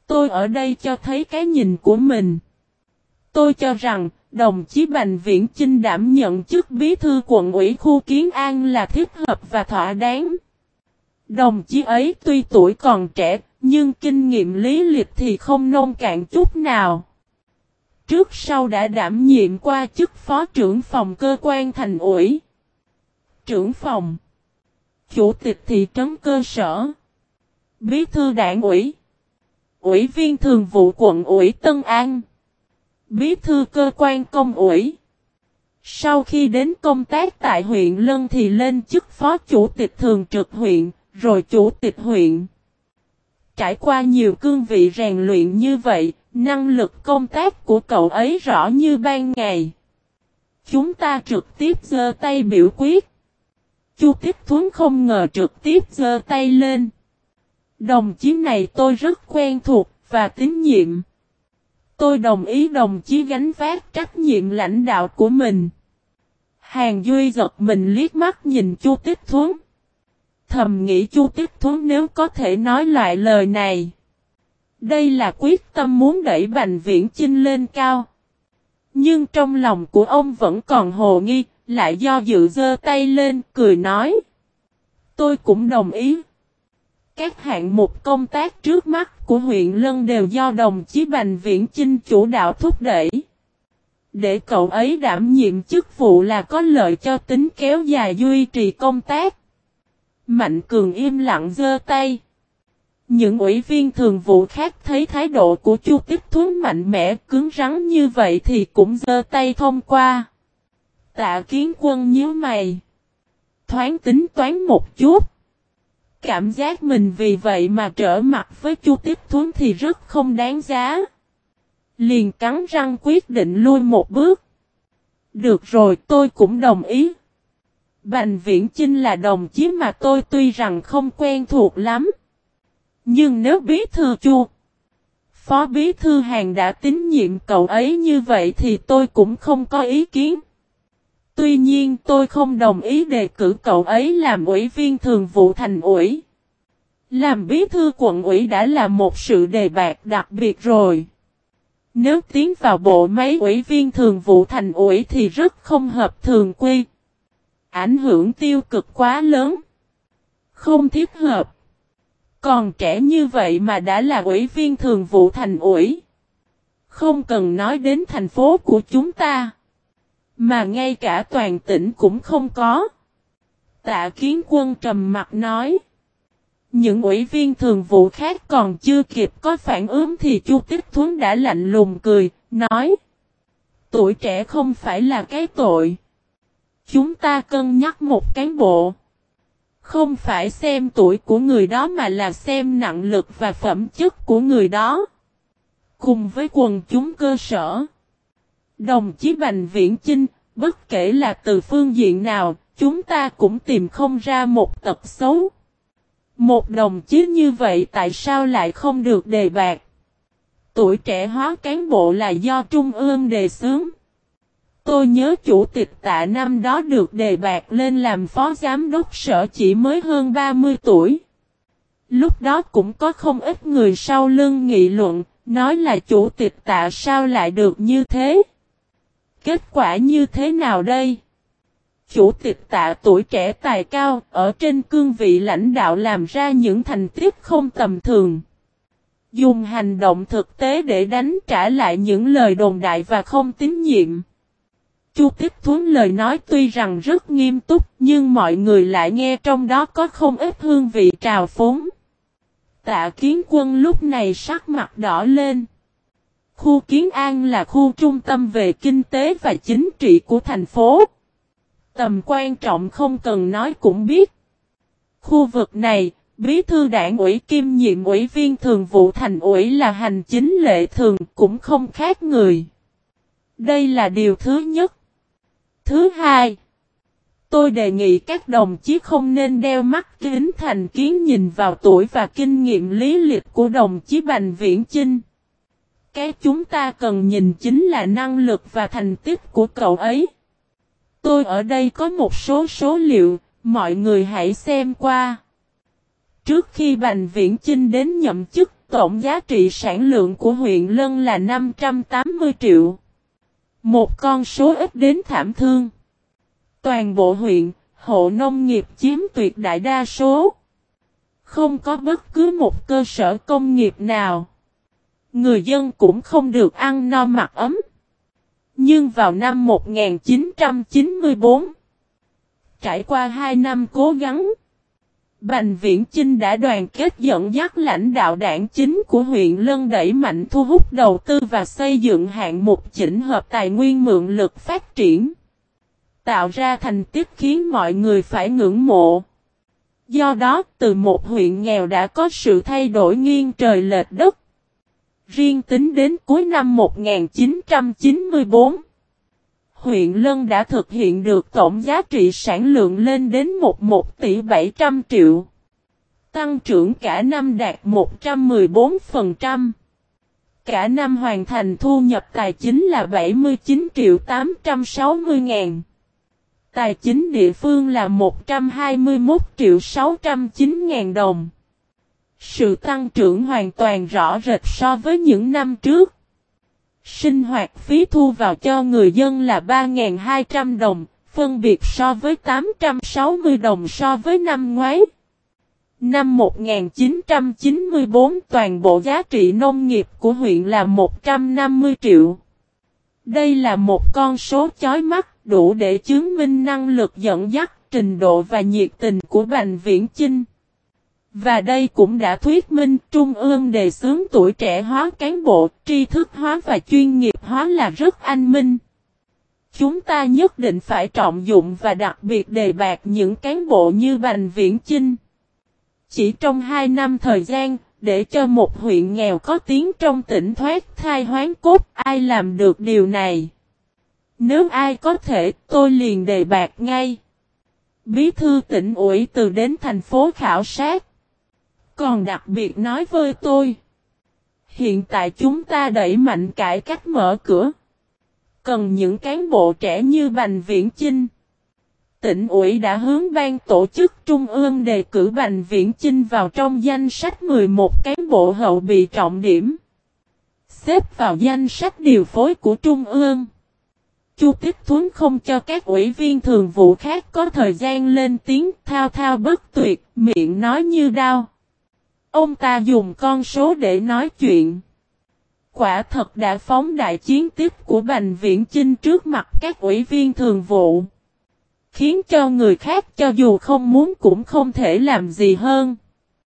Tôi ở đây cho thấy cái nhìn của mình. Tôi cho rằng, đồng chí Bành Viễn Chinh đảm nhận chức bí thư quận ủy khu Kiến An là thiết hợp và thỏa đáng. Đồng chí ấy tuy tuổi còn trẻ, nhưng kinh nghiệm lý lịch thì không nông cạn chút nào. Trước sau đã đảm nhiệm qua chức phó trưởng phòng cơ quan thành ủy, trưởng phòng, chủ tịch thị trấn cơ sở, bí thư đảng ủy, ủy viên thường vụ quận ủy Tân An, bí thư cơ quan công ủy. Sau khi đến công tác tại huyện Lân thì lên chức phó chủ tịch thường trực huyện, rồi chủ tịch huyện. Trải qua nhiều cương vị rèn luyện như vậy, năng lực công tác của cậu ấy rõ như ban ngày. Chúng ta trực tiếp giơ tay biểu quyết. Chu Tích Thuấn không ngờ trực tiếp giơ tay lên. Đồng chí này tôi rất quen thuộc và tín nhiệm. Tôi đồng ý đồng chí gánh vác trách nhiệm lãnh đạo của mình. Hàng Duy giật mình liếc mắt nhìn Chu Tích Thuấn. Thầm nghĩ Chu Tích Thuấn nếu có thể nói lại lời này. Đây là quyết tâm muốn đẩy Bành Viễn Chinh lên cao. Nhưng trong lòng của ông vẫn còn hồ nghi, lại do dự dơ tay lên, cười nói. Tôi cũng đồng ý. Các hạng mục công tác trước mắt của huyện Lân đều do đồng chí Bành Viễn Chinh chủ đạo thúc đẩy. Để cậu ấy đảm nhiệm chức vụ là có lợi cho tính kéo dài duy trì công tác. Mạnh Cường im lặng giơ tay. Những ủy viên thường vụ khác thấy thái độ của Chu Tiếp Thuấn mạnh mẽ, cứng rắn như vậy thì cũng giơ tay thông qua. Tạ kiến quân nhíu mày. Thoáng tính toán một chút. Cảm giác mình vì vậy mà trở mặt với Chu Tiếp Thuấn thì rất không đáng giá. Liền cắn răng quyết định lui một bước. Được rồi tôi cũng đồng ý. Bành Viễn Chinh là đồng chí mà tôi tuy rằng không quen thuộc lắm. Nhưng nếu bí thư chu, phó bí thư hàng đã tín nhiệm cậu ấy như vậy thì tôi cũng không có ý kiến. Tuy nhiên, tôi không đồng ý đề cử cậu ấy làm ủy viên thường vụ thành ủy. Làm bí thư quận ủy đã là một sự đề bạc đặc biệt rồi. Nếu tiến vào bộ máy ủy viên thường vụ thành ủy thì rất không hợp thường quy. Ảnh hưởng tiêu cực quá lớn. Không thiết hợp. Còn trẻ như vậy mà đã là ủy viên thường vụ thành ủy. Không cần nói đến thành phố của chúng ta. Mà ngay cả toàn tỉnh cũng không có. Tạ kiến quân trầm mặt nói. Những ủy viên thường vụ khác còn chưa kịp có phản ứng thì Chu Tích Thuấn đã lạnh lùng cười, nói. Tuổi trẻ không phải là cái tội. Chúng ta cân nhắc một cán bộ. Không phải xem tuổi của người đó mà là xem nặng lực và phẩm chất của người đó. Cùng với quần chúng cơ sở. Đồng chí Bành Viễn Chinh, bất kể là từ phương diện nào, chúng ta cũng tìm không ra một tật xấu. Một đồng chí như vậy tại sao lại không được đề bạc? Tuổi trẻ hóa cán bộ là do Trung ương đề xướng. Tôi nhớ chủ tịch tạ năm đó được đề bạc lên làm phó giám đốc sở chỉ mới hơn 30 tuổi. Lúc đó cũng có không ít người sau lưng nghị luận, nói là chủ tịch tạ sao lại được như thế. Kết quả như thế nào đây? Chủ tịch tạ tuổi trẻ tài cao, ở trên cương vị lãnh đạo làm ra những thành tích không tầm thường. Dùng hành động thực tế để đánh trả lại những lời đồn đại và không tín nhiệm. Chu Tích Thuấn lời nói tuy rằng rất nghiêm túc nhưng mọi người lại nghe trong đó có không ít hương vị trào phúng. Tạ kiến quân lúc này sắc mặt đỏ lên. Khu Kiến An là khu trung tâm về kinh tế và chính trị của thành phố. Tầm quan trọng không cần nói cũng biết. Khu vực này, Bí thư đảng ủy kim nhiệm ủy viên thường vụ thành ủy là hành chính lệ thường cũng không khác người. Đây là điều thứ nhất. Thứ hai, tôi đề nghị các đồng chí không nên đeo mắt kính thành kiến nhìn vào tuổi và kinh nghiệm lý lịch của đồng chí Bành Viễn Chinh. Cái chúng ta cần nhìn chính là năng lực và thành tích của cậu ấy. Tôi ở đây có một số số liệu, mọi người hãy xem qua. Trước khi Bành Viễn Chinh đến nhậm chức, tổng giá trị sản lượng của huyện Lân là 580 triệu. Một con số ít đến thảm thương. Toàn bộ huyện, hộ nông nghiệp chiếm tuyệt đại đa số. Không có bất cứ một cơ sở công nghiệp nào. Người dân cũng không được ăn no mặc ấm. Nhưng vào năm 1994, trải qua 2 năm cố gắng, Bành Viễn Chinh đã đoàn kết dẫn dắt lãnh đạo đảng chính của huyện Lân đẩy mạnh thu hút đầu tư và xây dựng hạng mục chỉnh hợp tài nguyên mượn lực phát triển. Tạo ra thành tích khiến mọi người phải ngưỡng mộ. Do đó, từ một huyện nghèo đã có sự thay đổi nghiêng trời lệch đất. Riêng tính đến cuối năm 1994, huyện Lân đã thực hiện được tổng giá trị sản lượng lên đến 11 tỷ 700 triệu. Tăng trưởng cả năm đạt 114%. Cả năm hoàn thành thu nhập tài chính là 79 triệu 860 ngàn. Tài chính địa phương là 121 triệu 609 ngàn đồng. Sự tăng trưởng hoàn toàn rõ rệt so với những năm trước. Sinh hoạt phí thu vào cho người dân là 3.200 đồng, phân biệt so với 860 đồng so với năm ngoái. Năm 1994 toàn bộ giá trị nông nghiệp của huyện là 150 triệu. Đây là một con số chói mắt đủ để chứng minh năng lực dẫn dắt, trình độ và nhiệt tình của Bành Viễn Chinh. Và đây cũng đã thuyết minh Trung ương đề xướng tuổi trẻ hóa cán bộ, tri thức hóa và chuyên nghiệp hóa là rất anh minh. Chúng ta nhất định phải trọng dụng và đặc biệt đề bạc những cán bộ như Bành Viễn Chinh. Chỉ trong 2 năm thời gian, để cho một huyện nghèo có tiếng trong tỉnh thoát thai hoán cốt, ai làm được điều này? Nếu ai có thể, tôi liền đề bạc ngay. Bí thư tỉnh ủy từ đến thành phố khảo sát. Còn đặc biệt nói với tôi. Hiện tại chúng ta đẩy mạnh cải cách mở cửa. Cần những cán bộ trẻ như Bành Viễn Chinh. Tỉnh ủy đã hướng ban tổ chức Trung ương đề cử Bành Viễn Chinh vào trong danh sách 11 cán bộ hậu bị trọng điểm. Xếp vào danh sách điều phối của Trung ương. Chu Tích Thuấn không cho các ủy viên thường vụ khác có thời gian lên tiếng thao thao bất tuyệt, miệng nói như đao. Ông ta dùng con số để nói chuyện. quả thật đã phóng đại chiến tiếp của Bành Viễn Chinh trước mặt các ủy viên thường vụ. Khiến cho người khác cho dù không muốn cũng không thể làm gì hơn.